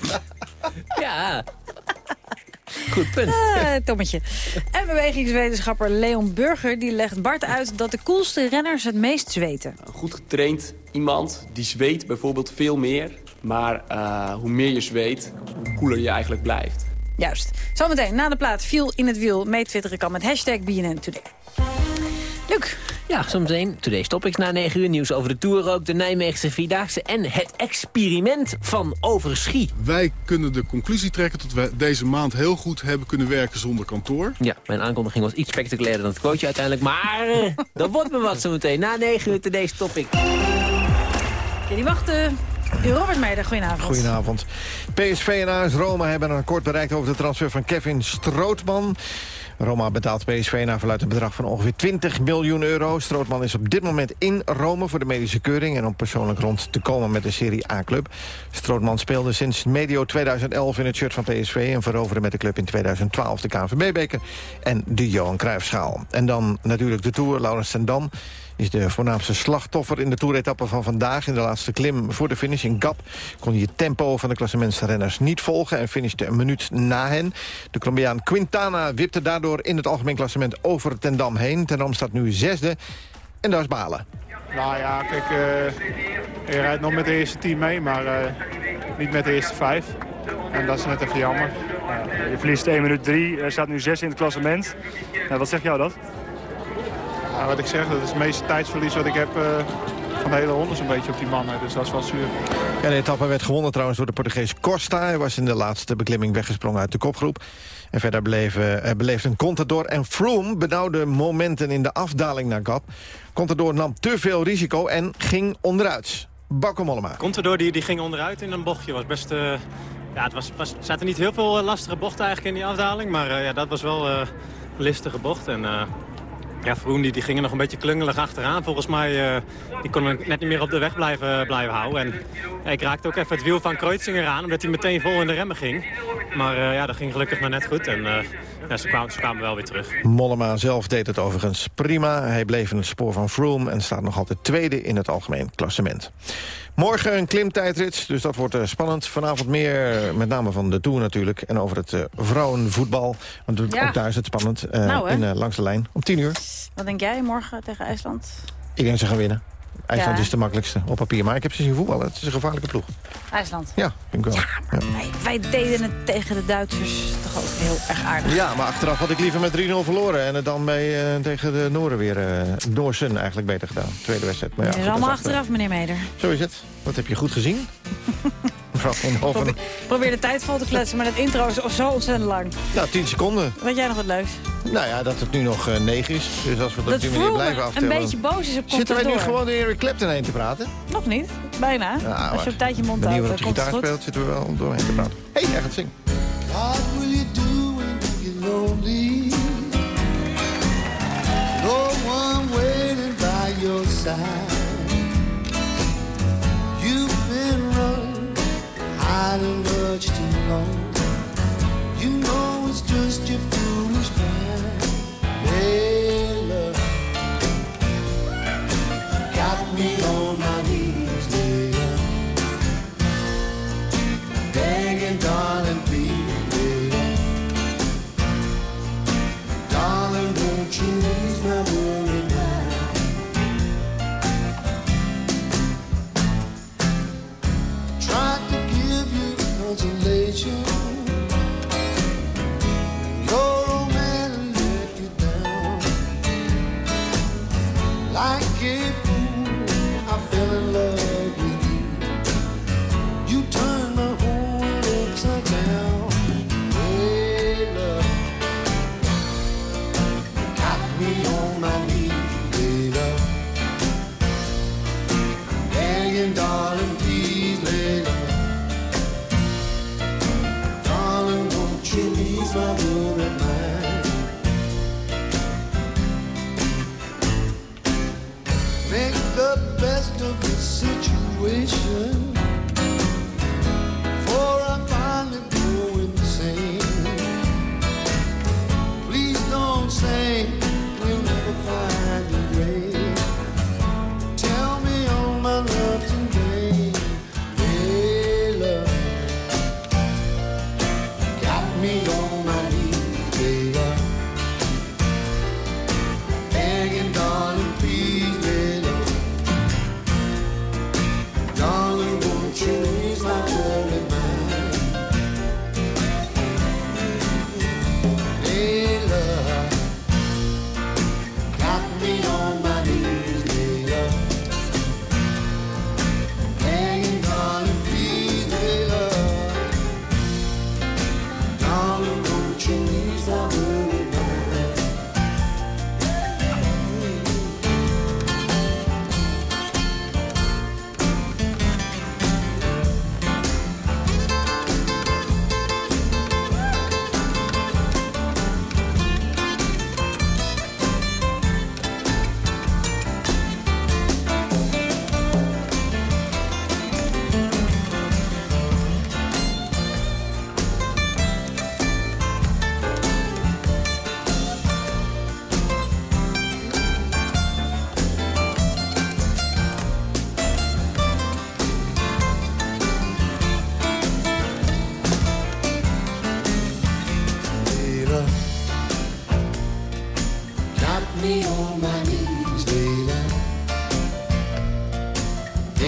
[LAUGHS] ja. Goed punt. Ah, Tommetje. En bewegingswetenschapper Leon Burger die legt Bart uit dat de coolste renners het meest zweten. Goed getraind iemand die zweet bijvoorbeeld veel meer maar uh, hoe meer je zweet, hoe koeler je eigenlijk blijft. Juist. Zometeen na de plaat viel in het wiel. Meetwitteren kan met hashtag BNN Today. Luc. Ja, zometeen Today's Topics na 9 uur. Nieuws over de Tour ook, de Nijmeegse Vierdaagse... en het experiment van Overschie. Wij kunnen de conclusie trekken dat we deze maand heel goed hebben kunnen werken zonder kantoor. Ja, mijn aankondiging was iets spectaculairder dan het quoteje uiteindelijk. Maar dat [LAUGHS] wordt me wat zometeen. Na 9 uur Today's Topic. Jullie wachten. Robert Meijer, goedenavond. Goedenavond. PSV en AS Roma hebben een akkoord bereikt over de transfer van Kevin Strootman. Roma betaalt PSV naar verluidt een bedrag van ongeveer 20 miljoen euro. Strootman is op dit moment in Rome voor de medische keuring... en om persoonlijk rond te komen met de Serie A-club. Strootman speelde sinds medio 2011 in het shirt van PSV... en veroverde met de club in 2012 de KNVB-beker en de Johan Cruijffschaal. En dan natuurlijk de Tour, Laurens ten Dam is de voornaamste slachtoffer in de toeretappe van vandaag. In de laatste klim voor de finish in Gap kon hij het tempo van de klassementsrenners niet volgen... en finishte een minuut na hen. De Colombiaan Quintana wipte daardoor in het algemeen klassement over Ten Dam heen. Ten Dam staat nu zesde en dat is balen. Nou ja, kijk, uh, je rijdt nog met de eerste team mee, maar uh, niet met de eerste vijf. En dat is net even jammer. Je verliest 1 minuut 3, er staat nu 6 in het klassement. Uh, wat zegt jou dat? Nou, wat ik zeg, dat is het meeste tijdsverlies wat ik heb uh, van de hele ronde zo'n beetje op die mannen. Dus dat is wel zuur. Ja, de etappe werd gewonnen trouwens door de Portugees Costa. Hij was in de laatste beklimming weggesprongen uit de kopgroep. En verder beleven, uh, beleefden Contador en Froome benauwde momenten in de afdaling naar Gap. Contador nam te veel risico en ging onderuit. Bakko Mollema. Contador die, die ging onderuit in een bochtje. Was best, uh, ja, het was, was, er zaten niet heel veel lastige bochten eigenlijk in die afdaling. Maar uh, ja, dat was wel een listige bocht. En ja, Vroen die, die ging er nog een beetje klungelig achteraan. Volgens mij uh, die kon net niet meer op de weg blijven, blijven houden. En ik raakte ook even het wiel van Kreuzinger aan, omdat hij meteen vol in de remmen ging. Maar uh, ja, dat ging gelukkig maar net goed. En ja, ze, kwamen, ze kwamen wel weer terug. Mollema zelf deed het overigens prima. Hij bleef in het spoor van Froome en staat nog altijd tweede in het algemeen klassement. Morgen een klimtijdrit, dus dat wordt uh, spannend. Vanavond meer, met name van de Tour natuurlijk. En over het uh, vrouwenvoetbal. Want ja. ook daar is het spannend. Uh, nou, in, langs de lijn. Om tien uur. Wat denk jij morgen tegen IJsland? Ik denk ze gaan winnen. IJsland ja. is de makkelijkste op papier. Maar ik heb ze zien voetballen. Het is een gevaarlijke ploeg. IJsland? Ja, vind ik wel. Ja, maar ja. Wij, wij, deden het tegen de Duitsers toch ook heel erg aardig. Ja, maar achteraf had ik liever met 3-0 verloren. En het dan bij, uh, tegen de Noorden weer, uh, Noorsen eigenlijk beter gedaan. Tweede wedstrijd. Maar ja, het is goed, allemaal achteraf, meneer Meder. Zo is het. Dat heb je goed gezien. [LAUGHS] Probeer, probeer de tijd vol te kletsen, maar dat intro is zo ontzettend lang. Nou, 10 seconden. Weet jij nog wat leuks? Nou ja, dat het nu nog uh, 9 is. Dus als we dat, dat op die manier blijven aftellen... een beetje boos is op Zitten wij nu gewoon de Eric Clapton heen te praten? Nog niet. Bijna. Als je op tijd je mond houdt, houdt, komt het goed. speelt, zitten we wel doorheen te praten. Hé, hey, hij gaat zingen. What will you do when you get lonely? No one waiting by your side. Hiding much too long. You know it's just your foolish pride. Hey, love, got me on my knees, summer and night.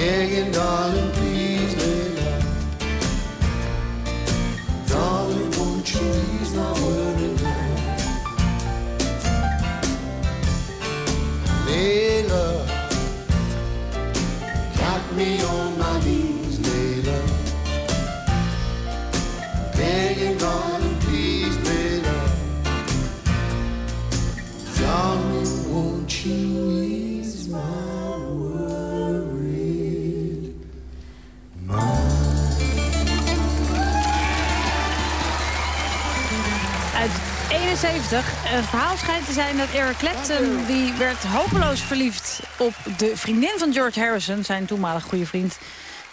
begging, darling, 71. Het verhaal schijnt te zijn dat Eric Clapton... die werd hopeloos verliefd op de vriendin van George Harrison... zijn toenmalig goede vriend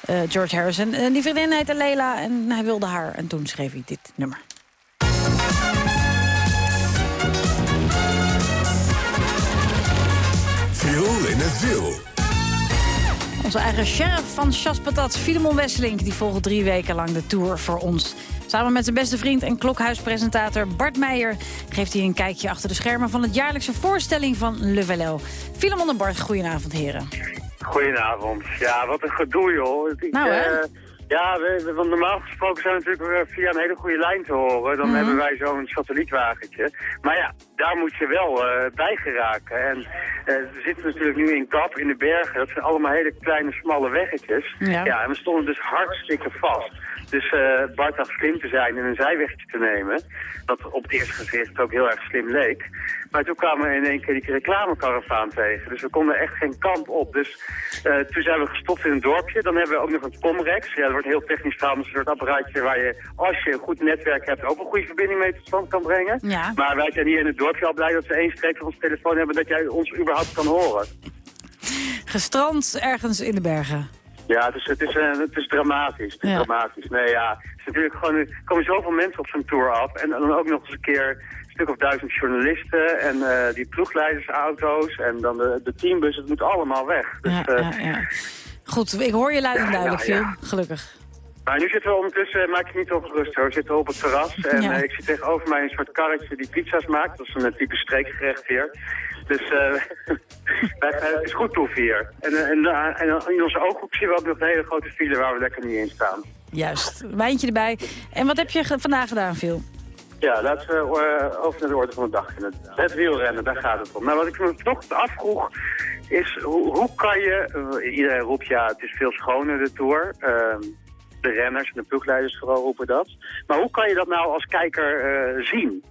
eh, George Harrison. En die vriendin heette Leila en hij wilde haar. En toen schreef hij dit nummer. Viel in het wiel. Onze eigen sheriff van Chaspatat, Filemon Wesselink... die volgt drie weken lang de tour voor ons. Samen met zijn beste vriend en klokhuispresentator Bart Meijer... geeft hij een kijkje achter de schermen van het jaarlijkse voorstelling van Le Velo. Filemon en Bart, goedenavond heren. Goedenavond. Ja, wat een gedoe, joh. Ik, Nou, hè? eh, ja, we, want normaal gesproken zijn we natuurlijk via een hele goede lijn te horen. Dan Mhm. hebben wij zo'n satellietwagentje. Maar ja, daar moet je wel eh, bij geraken. En eh, we zitten natuurlijk nu in Kap, in de bergen. Dat zijn allemaal hele kleine, smalle weggetjes. Ja. en we stonden dus hartstikke vast. Dus eh, Bart dacht slim te zijn en een zijweggetje te nemen. Wat op het eerste gezicht ook heel erg slim leek. Maar toen kwamen we in één keer die reclamekaravaan tegen. Dus we konden echt geen kant op. Dus eh, toen zijn we gestopt in een dorpje. Dan hebben we ook nog een Comrex. Ja, dat wordt heel technisch trouwens. Een soort apparaatje waar je, als je een goed netwerk hebt, ook een goede verbinding mee tot stand kan brengen. Ja. Maar wij zijn hier in het dorpje al blij dat we één streep van onze telefoon hebben dat jij ons überhaupt kan horen. Gestrand ergens in de bergen. Ja, het is, het is, eh, het is dramatisch. Het is Ja. dramatisch. Nee, ja. Het is natuurlijk gewoon, er komen zoveel mensen op zo'n tour af. En dan ook nog eens een keer een stuk of duizend journalisten en eh, die ploegleidersauto's en dan de, de teambus. Het moet allemaal weg. Dus, Ja, eh, ja, ja. Goed, ik hoor je luid en duidelijk, ja. Gelukkig. Maar nu zitten we ondertussen, maak je niet ongerust hoor, we zitten op het terras. En Ja. ik zie tegenover mij een soort karretje die pizza's maakt. Dat is een type streekgerecht hier. Dus eh, [LAUGHS] eh, het is goed toef hier. En, eh, en, en in onze ooghoek zien we ook nog een hele grote file waar we lekker niet in staan. Juist, wijntje erbij. En wat heb je vandaag gedaan, Phil? Ja, laten we over naar de orde van de dag. Het, het wielrennen, daar gaat het om. Nou, wat ik me vanochtend afvroeg, is hoe, hoe kan je... iedereen roept, ja, het is veel schoner, de Tour. Ehm, de renners en de ploegleiders vooral roepen dat. Maar hoe kan je dat nou als kijker zien?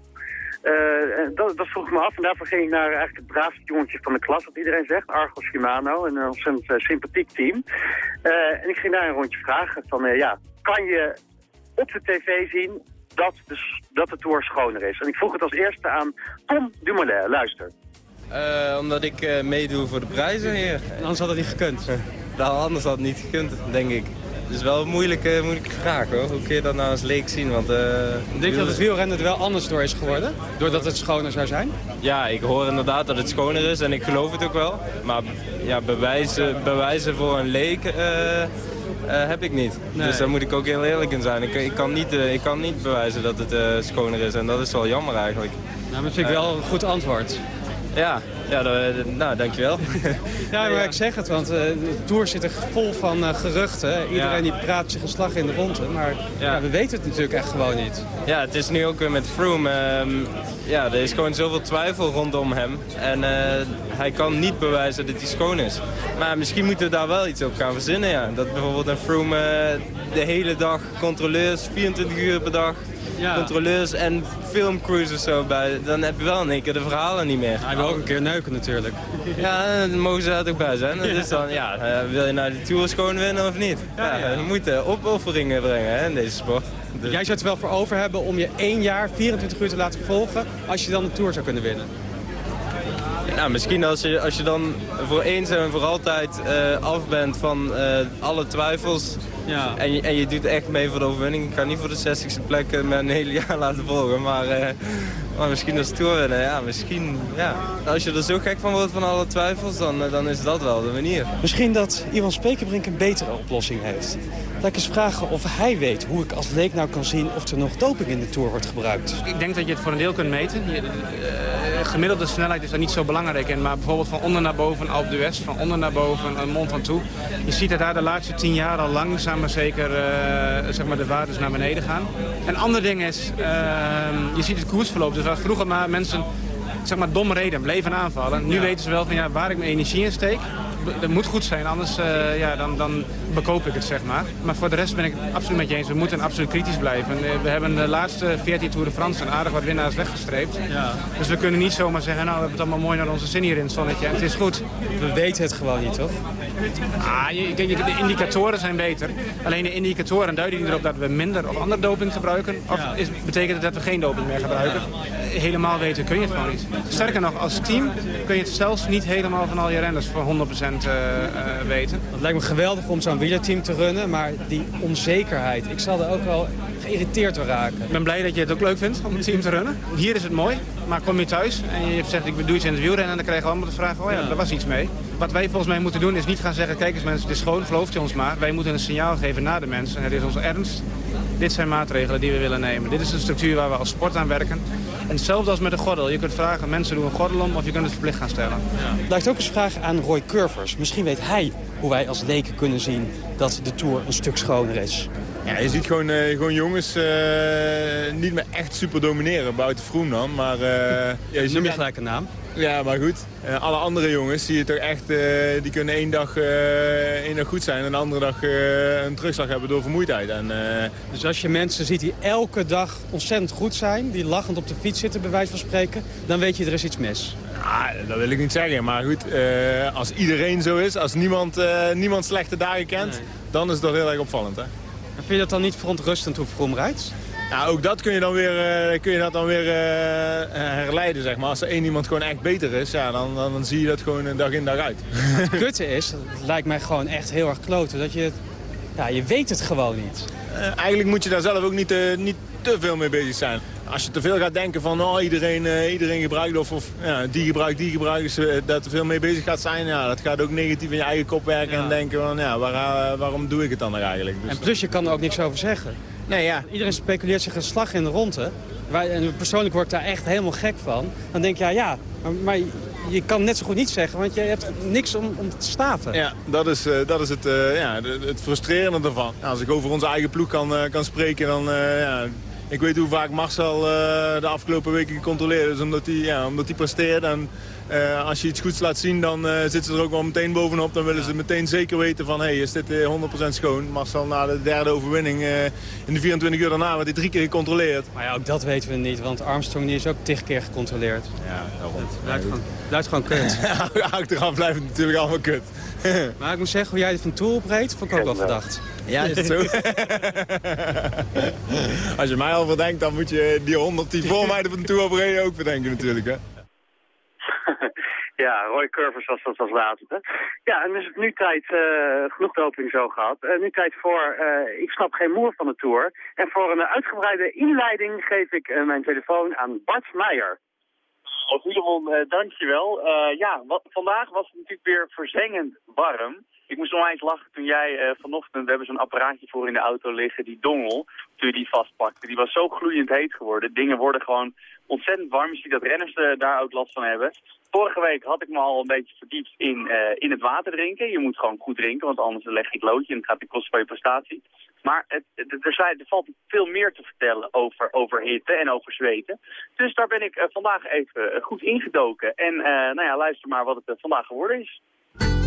Eh, dat, dat vroeg ik me af en daarvoor ging ik naar eigenlijk het braafste jongetje van de klas, wat iedereen zegt, Argos Shimano, een ontzettend eh, sympathiek team. Eh, en ik ging daar een rondje vragen van, eh, ja, kan je op de tv zien dat de, dat de Tour schoner is? En ik vroeg het als eerste aan Tom Dumoulin, luister. Eh, omdat ik eh, meedoe voor de prijzen hier. Anders had het niet gekund. nou, anders had het niet gekund, denk ik. Het is wel een moeilijke, moeilijke vraag hoor. Hoe kun je dat nou als leek zien? Want, eh, Denk je dat het wielrennen er wel anders door is geworden? Doordat het schoner zou zijn? Ja, ik hoor inderdaad dat het schoner is en ik geloof het ook wel. Maar ja, bewijzen, bewijzen voor een leek eh, eh, heb ik niet. Nee. Dus daar moet ik ook heel eerlijk in zijn. Ik, ik, kan, niet, ik kan niet bewijzen dat het schoner is en dat is wel jammer eigenlijk. Nou, dat vind ik wel een goed antwoord. Ja, ja dat- nou dankjewel. [LAUGHS] Ja, maar ik zeg het, want eh, de Tour zit er vol van eh, geruchten. Iedereen Ja. die praat zich een slag in de ronde. Maar ja, we weten het natuurlijk echt gewoon niet. Ja, het is nu ook weer met Froome. ehm, ja, er is gewoon zoveel twijfel rondom hem. En eh, hij kan niet bewijzen dat hij schoon is. Maar misschien moeten we daar wel iets op gaan verzinnen, ja. Dat bijvoorbeeld een Froome eh, de hele dag controleurs, 24 uur per dag... Controleurs en filmcruises zo bij. Dan heb je wel in één keer de verhalen niet meer. Hij wil ook een keer neuken natuurlijk. Ja, dan mogen ze er ook bij zijn. Dus dan, ja, eh, wil je nou de Tour schoon winnen of niet? Ja, ja. We moeten opofferingen brengen hè, in deze sport. Dus- Jij zou het er wel voor over hebben om je één jaar 24 uur te laten volgen... als je dan de Tour zou kunnen winnen. Nou, misschien als je, als je dan voor eens en voor altijd eh, af bent van eh, alle twijfels. Ja. En, je, en je doet echt mee voor de overwinning. Ik ga niet voor de 60ste plek eh, met een [LAUGHS] hele jaar laten volgen. Maar, eh, maar misschien als Tour winnen, ja, misschien. Ja. Als je er zo gek van wordt van alle twijfels, dan, eh, dan is dat wel de manier. Misschien dat Ivan Spekerbrink een betere oplossing heeft. Laat ik eens vragen of hij weet hoe ik als leek nou kan zien of er nog doping in de Tour wordt gebruikt. Ik denk dat je het voor een deel kunt meten. Je, eh, gemiddelde snelheid is daar niet zo belangrijk in. Maar bijvoorbeeld van onder naar boven Alpe d'Huez, van onder naar boven een Mont Ventoux. Je ziet dat daar de laatste tien jaar al langzaam maar zeker eh, zeg maar de waardes naar beneden gaan. Een ander ding is, eh, je ziet het koersverloop. Dus waar vroeger maar mensen zeg maar dom reden, bleven aanvallen. Nu weten ze wel van ja, waar ik mijn energie in steek. Dat moet goed zijn, anders eh, ja, dan, dan bekoop ik het, zeg maar. Maar voor de rest ben ik het absoluut met je eens. We moeten absoluut kritisch blijven. Eh, We hebben de laatste 14 Tour de France en aardig wat winnaars weggestreept. Ja. Dus we kunnen niet zomaar zeggen, nou, we hebben het allemaal mooi naar onze zin hier in het zonnetje. En het is goed. We weten het gewoon niet, toch? Ah, je, kijk, de indicatoren zijn beter. Alleen de indicatoren duiden niet erop dat we minder of andere doping gebruiken. Of Ja. is, betekent het dat we geen doping meer gebruiken? Helemaal weten kun je het gewoon niet. Sterker nog, als team kun je het zelfs niet helemaal van al je renners voor 100% eh, eh, weten. Het lijkt me geweldig om zo'n wielerteam te runnen, maar die onzekerheid, ik zal er ook wel geïrriteerd door raken. Ik ben blij dat je het ook leuk vindt om een team te runnen. Hier is het mooi, maar kom je thuis en je zegt ik doe iets in het wielrennen... en dan krijgen we allemaal de vraag, oh ja, er was iets mee. Wat wij volgens mij moeten doen is niet gaan zeggen... kijk eens mensen, het is schoon, gelooft je ons maar. Wij moeten een signaal geven naar de mensen. Het is onze ernst. Dit zijn maatregelen die we willen nemen. Dit is de structuur waar we als sport aan werken. En hetzelfde als met de gordel. Je kunt vragen, mensen doen een gordel om of je kunt het verplicht gaan stellen. Lijkt ook eens vragen aan Roy Curvers. Misschien weet hij hoe wij als leken kunnen zien dat de Tour een stuk schoner is. Ja, je ziet gewoon, eh, gewoon jongens eh, niet meer echt super domineren, buiten Vroom dan. Maar, eh, ja, je gelijk een naam. Ja, maar goed. Alle andere jongens zie je toch echt, die kunnen één dag, één dag goed zijn en de andere dag een terugslag hebben door vermoeidheid. En, Dus als je mensen ziet die elke dag ontzettend goed zijn... die lachend op de fiets zitten, bij wijze van spreken... dan weet je, er is iets mis. ah, dat wil ik niet zeggen, maar goed. als iedereen zo is, als niemand, niemand slechte dagen kent, dan is het toch heel erg opvallend. Hè? En vind je dat dan niet verontrustend hoe Vroom rijdt? Nou, ook dat kun je dan weer, eh, kun je dat dan weer eh, eh, herleiden, zeg maar. Als er één iemand gewoon echt beter is, ja, dan, dan, dan zie je dat gewoon dag in dag uit. [LAUGHS] Het kutte is, het lijkt mij gewoon echt heel erg kloten... dat je, ja, je weet het gewoon niet. Eigenlijk moet je daar zelf ook niet, niet te veel mee bezig zijn. Als je te veel gaat denken van oh, iedereen, eh, iedereen gebruikt of, of ja, die gebruikt, die gebruikt, dus, eh, dat er veel mee bezig gaat zijn, ja, dat gaat ook negatief in je eigen kop werken en denken van ja, waar, eh, waarom doe ik het dan eigenlijk? Dus, En plus, je kan er ook niks over zeggen. Nee, ja. Iedereen speculeert zich een slag in de ronde. En persoonlijk word ik daar echt helemaal gek van. Dan denk je, ja, ja, maar, maar je kan net zo goed niet zeggen, want je hebt niks om, om te staven. Ja, dat is, dat is het, ja, het frustrerende ervan. Als ik over onze eigen ploeg kan, kan spreken, dan... ja, ik weet hoe vaak Marcel eh, de afgelopen weken gecontroleerd is, omdat hij ja, omdat hij presteert. En eh, als je iets goeds laat zien, dan eh, zitten ze er ook wel meteen bovenop. Dan willen ze meteen zeker weten van, hey, is dit eh, 100% schoon? Marcel na de derde overwinning eh, in de 24 uur daarna werd hij drie keer gecontroleerd. Maar ja, ook dat weten we niet, want Armstrong die is ook tig keer gecontroleerd. Ja, daarom. Blijft gewoon, blijft gewoon [LAUGHS] kut. Achteraf blijft het natuurlijk allemaal kut. [LAUGHS] maar ik moet zeggen, hoe jij van Tour opreed, vond ik ook wel verdacht. Ja, is het zo? [LAUGHS] Als je mij al verdenkt, dan moet je die 100 die voor mij er van toe opreden ook verdenken natuurlijk. Hè? Ja, Roy Curvers was dat als laatste. Ja, en is het nu tijd, eh, genoeg doping zo gehad. Eh, nu tijd voor, eh, ik snap geen moer van de Tour. En voor een uitgebreide inleiding geef ik mijn telefoon aan Bart Meijer. Of Filemon, uh, dankjewel. Ja, vandaag was het natuurlijk weer verzengend warm. Ik moest onwijs lachen toen jij vanochtend, we hebben zo'n apparaatje voor in de auto liggen, die dongel, toen je die vastpakte. Die was zo gloeiend heet geworden. Dingen worden gewoon ontzettend warm. Je ziet dat renners eh, daar ook last van hebben. Vorige week had ik me al een beetje verdiept in, eh, in het water drinken. Je moet gewoon goed drinken, want anders leg je het loodje en het gaat ten koste van je prestatie. Maar het, er, zijn, er valt veel meer te vertellen over, over hitte en over zweten. Dus daar ben ik eh, vandaag even goed ingedoken. En nou ja, luister maar wat het vandaag geworden is.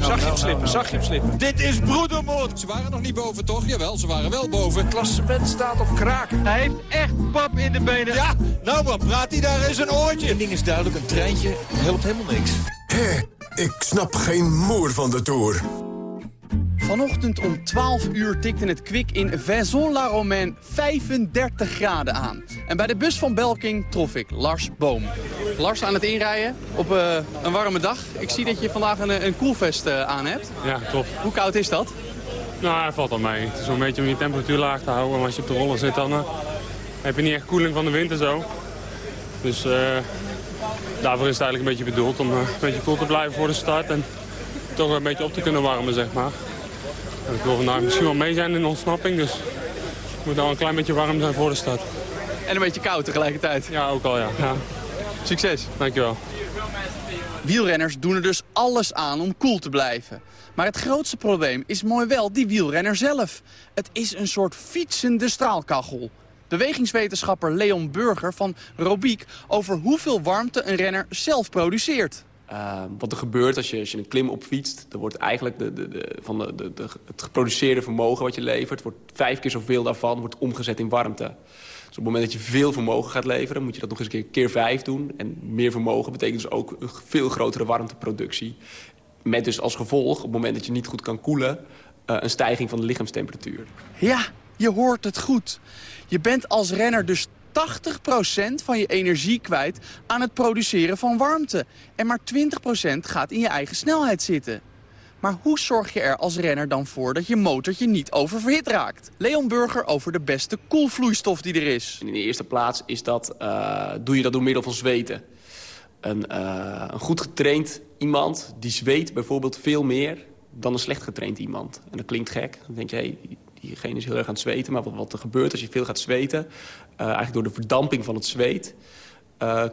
Zag je hem slippen, zag je hem slippen. Dit is broedermoord. Ze waren nog niet boven, toch? Jawel, ze waren wel boven. Het klassement staat op kraak. Hij heeft echt pap in de benen. Ja, nou wat praat hij daar in zijn oortje. Een ding is duidelijk, een treintje helpt helemaal niks. Hé, ik snap geen moer van de Tour. Vanochtend om 12 uur tikte het kwik in Vaison-la-Romaine 35 graden aan. En bij de bus van Belking trof ik Lars Boom. Lars, aan het inrijden op eh, een warme dag. Ik zie dat je vandaag een, een koelvest eh, aan hebt. Ja, klopt. Hoe koud is dat? Nou, hij valt al mee. Het is een beetje om je temperatuur laag te houden. Maar als je op de rollen zit, dan eh, heb je niet echt koeling van de wind en zo. Dus daarvoor is het eigenlijk een beetje bedoeld om een beetje koel te blijven voor de start. En toch een beetje op te kunnen warmen, zeg maar. En ik wil vandaag misschien wel mee zijn in de ontsnapping. Dus het moet al een klein beetje warm zijn voor de start. En een beetje koud tegelijkertijd. Ja, ook al ja. ja. Succes. Dankjewel. Wielrenners doen er dus alles aan om koel te blijven. Maar het grootste probleem is mooi wel die wielrenner zelf. Het is een soort fietsende straalkachel. Bewegingswetenschapper Leon Burger van Robiek over hoeveel warmte een renner zelf produceert. Uh, wat er gebeurt als je, als je een klim opfietst... dan wordt eigenlijk de, de, de, van de, de, de, het geproduceerde vermogen wat je levert... wordt vijf keer zoveel daarvan wordt omgezet in warmte. Dus op het moment dat je veel vermogen gaat leveren... moet je dat nog eens een keer keer vijf doen. En meer vermogen betekent dus ook een veel grotere warmteproductie. Met dus als gevolg, op het moment dat je niet goed kan koelen... Uh, een stijging van de lichaamstemperatuur. Ja, je hoort het goed. Je bent als renner dus 80% van je energie kwijt aan het produceren van warmte. En maar 20% gaat in je eigen snelheid zitten. Maar hoe zorg je er als renner dan voor dat je motortje niet oververhit raakt? Leon Burger over de beste koelvloeistof die er is. In de eerste plaats is dat, uh, doe je dat door middel van zweten. Een, uh, een goed getraind iemand die zweet bijvoorbeeld veel meer dan een slecht getraind iemand. En dat klinkt gek. Dan denk je, hey, diegene is heel erg aan het zweten. Maar wat, wat er gebeurt als je veel gaat zweten... Uh, eigenlijk door de verdamping van het zweet...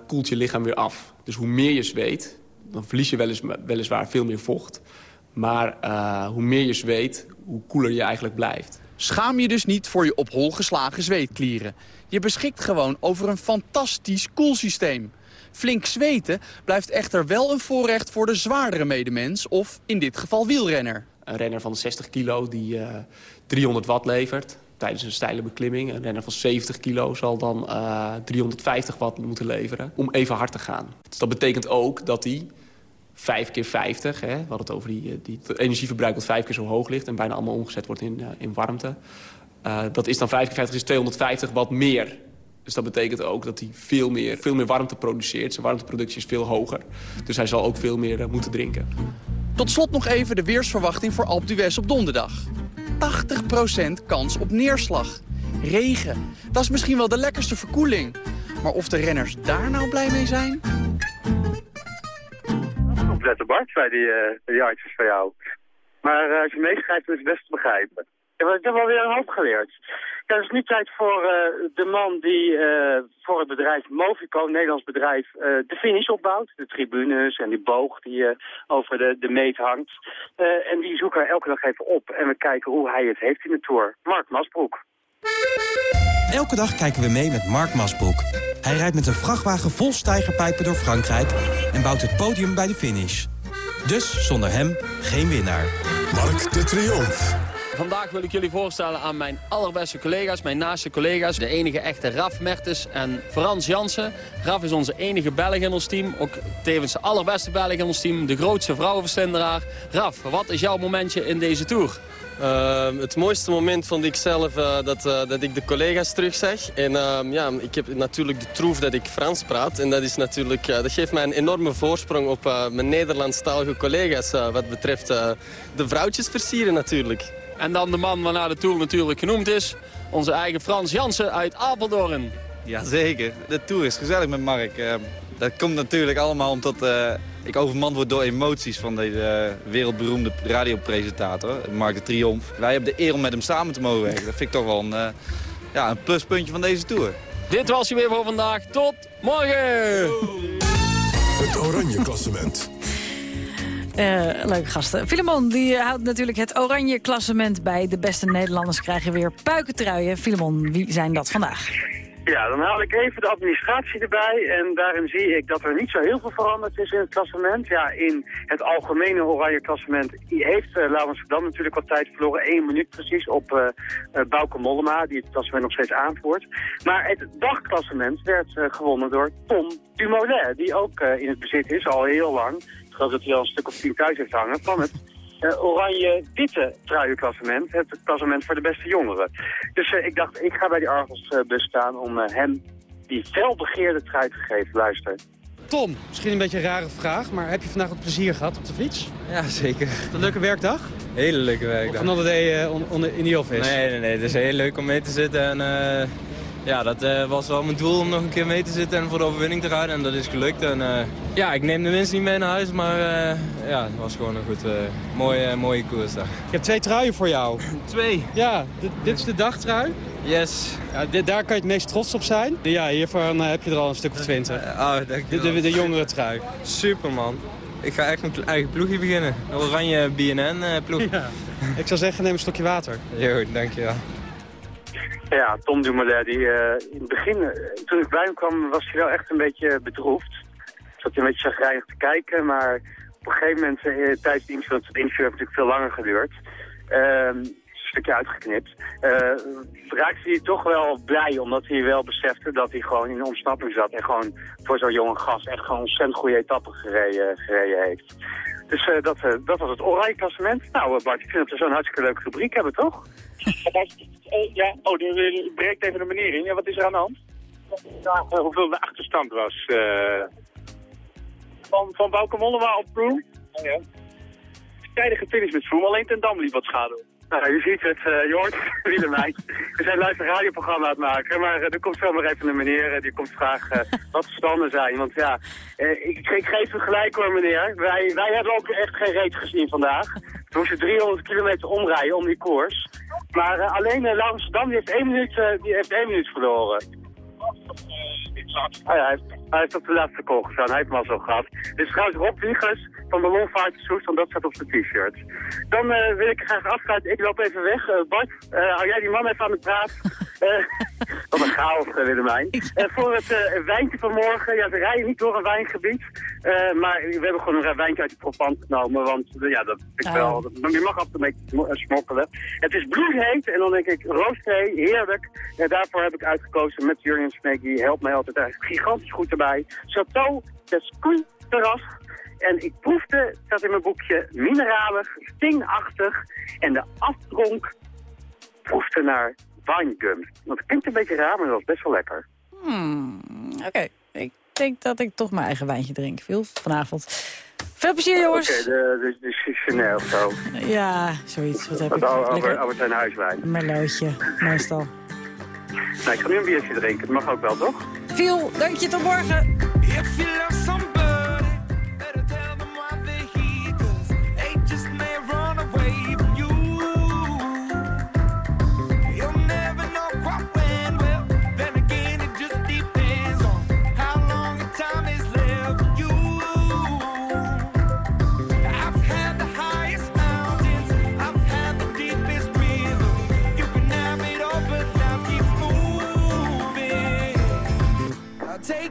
Koelt je lichaam weer af. Dus hoe meer je zweet, dan verlies je welis, weliswaar veel meer vocht. Maar uh, hoe meer je zweet, hoe koeler je eigenlijk blijft. Schaam je dus niet voor je op hol geslagen zweetklieren. Je beschikt gewoon over een fantastisch koelsysteem. Flink zweten blijft echter wel een voorrecht voor de zwaardere medemens... of in dit geval wielrenner. Een renner van 60 kilo die uh, 300 watt levert tijdens een steile beklimming. Een renner van 70 kilo zal dan uh, 350 watt moeten leveren om even hard te gaan. Dus dat betekent ook dat hij 5 keer 50, hè, we hadden het over die, die het energieverbruik dat 5 keer zo hoog ligt... en bijna allemaal omgezet wordt in, uh, in warmte. Uh, dat is dan 5 keer 50 is 250 watt meer dus dat betekent ook dat hij veel meer, veel meer warmte produceert. Zijn warmteproductie is veel hoger. Dus hij zal ook veel meer moeten drinken. Tot slot nog even de weersverwachting voor d'Huez op donderdag. 80% kans op neerslag. Regen. Dat is misschien wel de lekkerste verkoeling. Maar of de renners daar nou blij mee zijn? Opletten Bart bij die, uh, van jou. Maar uh, als je meeschrijft is het best te begrijpen. Ik heb wel weer een hoop geleerd. Ja, het is nu tijd voor uh, de man die voor het bedrijf Movico, een Nederlands bedrijf, de finish opbouwt. De tribunes en die boog die over de, de meet hangt. en die zoeken we elke dag even op en we kijken hoe hij het heeft in de Tour. Mark Masbroek. Elke dag kijken we mee met Mark Masbroek. Hij rijdt met een vrachtwagen vol stijgerpijpen door Frankrijk en bouwt het podium bij de finish. Dus zonder hem geen winnaar. Mark de Triomf. Vandaag wil ik jullie voorstellen aan mijn allerbeste collega's, mijn naaste collega's. De enige echte Raf Mertens en Frans Jansen. Raf is onze enige Belg in ons team. Ook tevens de allerbeste Belg in ons team. De grootste vrouwenverslinderaar. Raf, wat is jouw momentje in deze Tour? Uh, het mooiste moment vond ik zelf uh, dat, uh, dat ik de collega's terugzag. En ja, ik heb natuurlijk de troef dat ik Frans praat. En dat, is natuurlijk, dat geeft mij een enorme voorsprong op mijn Nederlandstalige collega's. wat betreft de vrouwtjes versieren natuurlijk. En dan de man waarna de Tour natuurlijk genoemd is. Onze eigen Frans Jansen uit Apeldoorn. Jazeker, de Tour is gezellig met Mark. Uh, dat komt natuurlijk allemaal omdat uh, ik overmand word door emoties van deze uh, wereldberoemde radiopresentator. Mark de Triomf. Wij hebben de eer om met hem samen te mogen werken. Dat vind ik toch wel een, ja, een pluspuntje van deze Tour. Dit was je weer voor vandaag. Tot morgen! Het Oranje Klassement. Uh, leuke gasten. Filemon die houdt natuurlijk het oranje klassement bij. De beste Nederlanders krijgen weer puikentruien. Filemon, wie zijn dat vandaag? Ja, dan haal ik even de administratie erbij. En daarin zie ik dat er niet zo heel veel veranderd is in het klassement. Ja, in het algemene oranje klassement heeft uh, Laurens Verdam natuurlijk wat tijd verloren. Eén minuut precies op uh, Bauke Mollema, die het klassement nog steeds aanvoert. Maar het dagklassement werd gewonnen door Tom Dumoulin, die ook in het bezit is, al heel lang. Ik geloof dat hij al een stuk of tien thuis heeft hangen van het uh, oranje-witte truienklassement. Het klassement voor de beste jongeren. Dus uh, ik dacht, ik ga bij die Argos uh, bus staan om hem die felbegeerde trui te geven. Luister. Tom, misschien een beetje een rare vraag, maar heb je vandaag wat plezier gehad op de fiets? Ja, zeker. Een leuke werkdag? Hele leuke werkdag. Of another day on, on, in the office? Nee, nee, nee. Het is heel leuk om mee te zitten en... Ja, dat uh, was wel mijn doel om nog een keer mee te zitten en voor de overwinning te rijden. En dat is gelukt. En, uh, ja, ik neem de winst niet mee naar huis, maar uh, ja, het was gewoon een goed, mooie, mooie koersdag. Ik heb twee truien voor jou. [LAUGHS] twee? Ja, dit, is de dagtrui. Yes. Ja, dit, daar kan je het meest trots op zijn. Ja, hiervan heb je er al een stuk of twintig. oh. De, de, de jongere trui. Super man. Ik ga echt mijn eigen ploegje beginnen. Een oranje BNN-ploeg. [LAUGHS] Ja. Ik zou zeggen, neem een stokje water. Jo, dankjewel. Ja, Tom Dumoulin, die uh, in het begin, uh, toen ik bij hem kwam, was hij wel echt een beetje bedroefd. zat hij een beetje chagrijnig te kijken, maar op een gegeven moment eh, tijdens het interview, want het interview heeft natuurlijk veel langer geduurd, ehm, stukje uitgeknipt, eh, raakte hij toch wel blij, omdat hij wel besefte dat hij gewoon in een ontsnapping zat en gewoon voor zo'n jonge gast echt gewoon ontzettend goede etappen gereden, gereden heeft. Dus eh, dat, eh, dat was het oranje klassement. Nou Bart, ik vind dat we zo'n hartstikke leuke rubriek hebben, toch? ja, oh, er breekt even de meneer in. Ja, wat is er aan de hand? Ja, hoeveel de achterstand was. eh. Van, van Bauke Mollema op? Oh, ja. Tijdige finish met Froome, alleen ten Dam liep wat schade. Nou, je ziet het, eh je hoort [LAUGHS] Willemijn. We zijn live een radioprogramma aan het maken, maar eh, er komt zomaar even een meneer eh, die komt vragen wat de standen zijn. Want ja, ik, ik geef u gelijk hoor meneer, wij, wij hebben ook echt geen reet gezien vandaag. We moesten 300 kilometer omrijden om die koers. Maar alleen uh, heeft één minuut, die heeft één minuut verloren. Ah, ja, hij, heeft, hij heeft op de laatste call gestaan, hij heeft mazzel gehad. Dit is trouwens Rob Wiegers van Ballonvaartsoes, want dat staat op zijn t-shirt. Dan eh, wil ik graag afsluiten, ik loop even weg. Eh, Bart, eh, hou jij die man even aan de praat. [LAUGHS] [LAUGHS] Wat een chaos, Willemijn. Voor het wijntje van morgen, ja, we rijden niet door een wijngebied. maar we hebben gewoon een wijntje uit de propant genomen, want ja, dat vind ik wel... Dat, je mag af en toe beetje smo- smokkelen. Het is bloedheet en dan denk ik, roosthee, heerlijk. En daarvoor heb ik uitgekozen met Jurgen Smeek, die helpt mij altijd eigenlijk gigantisch goed erbij. Chateau Descuy terras. En ik proefde dat in mijn boekje mineralig, stingachtig en de afdronk proefde naar winegum. Want het klinkt een beetje raar, maar dat was best wel lekker. Hmm, Oké, ik denk dat ik toch mijn eigen wijntje drink. Veel vanavond. Veel plezier, jongens. Oké, de, de, de Chanel of zo. Ja, zoiets. Wat heb ik? over, over zijn huiswijn. een merlotje, meestal. Nou, ik ga nu een biertje drinken. Dat mag ook wel, toch? Viel, dank je, tot morgen.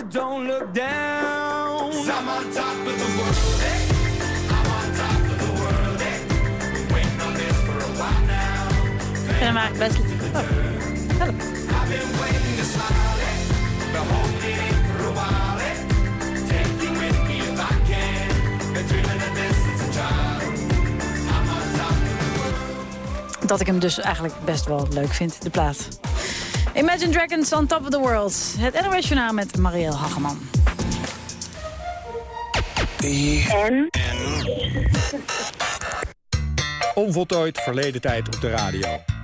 but don't look down. i I'm on top of the world? I'm on top of the world? Waiting on this for a while now. Ik vind hem eigenlijk best... Oh. I've been waiting to smile? Been holding it in for a while? Take you with me if I can. Been dreaming of this since a child. I'm on top of the world. Dat ik hem dus eigenlijk best wel leuk vind, de plaat. Imagine Dragons on Top of the World. Het NOS Journaal met Marielle Hageman. En? Onvoltooid verleden tijd op de radio.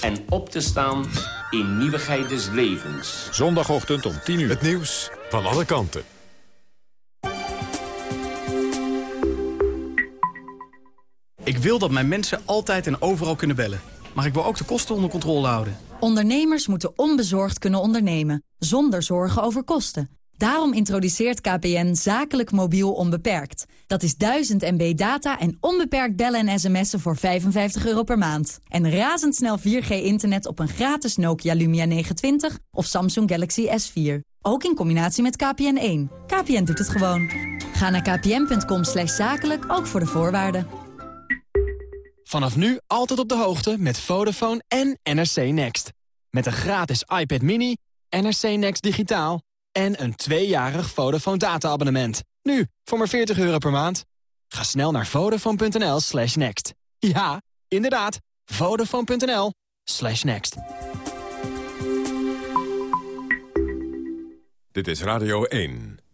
en op te staan in nieuwigheid des levens. Zondagochtend om 10 uur. Het nieuws van alle kanten. Ik wil dat mijn mensen altijd en overal kunnen bellen. Maar ik wil ook de kosten onder controle houden. Ondernemers moeten onbezorgd kunnen ondernemen, zonder zorgen over kosten. Daarom introduceert KPN zakelijk mobiel onbeperkt. Dat is 1000 MB data en onbeperkt bellen en sms'en voor 55 euro per maand. En razendsnel 4G-internet op een gratis Nokia Lumia 920 of Samsung Galaxy S4. Ook in combinatie met KPN1. KPN doet het gewoon. Ga naar kpn.com zakelijk, ook voor de voorwaarden. Vanaf nu altijd op de hoogte met Vodafone en NRC Next. Met een gratis iPad mini, NRC Next digitaal en een tweejarig Vodafone data-abonnement. Nu, voor maar 40 euro per maand. Ga snel naar vodafone.nl slash next. Ja, inderdaad, vodafone.nl slash next. Dit is Radio 1.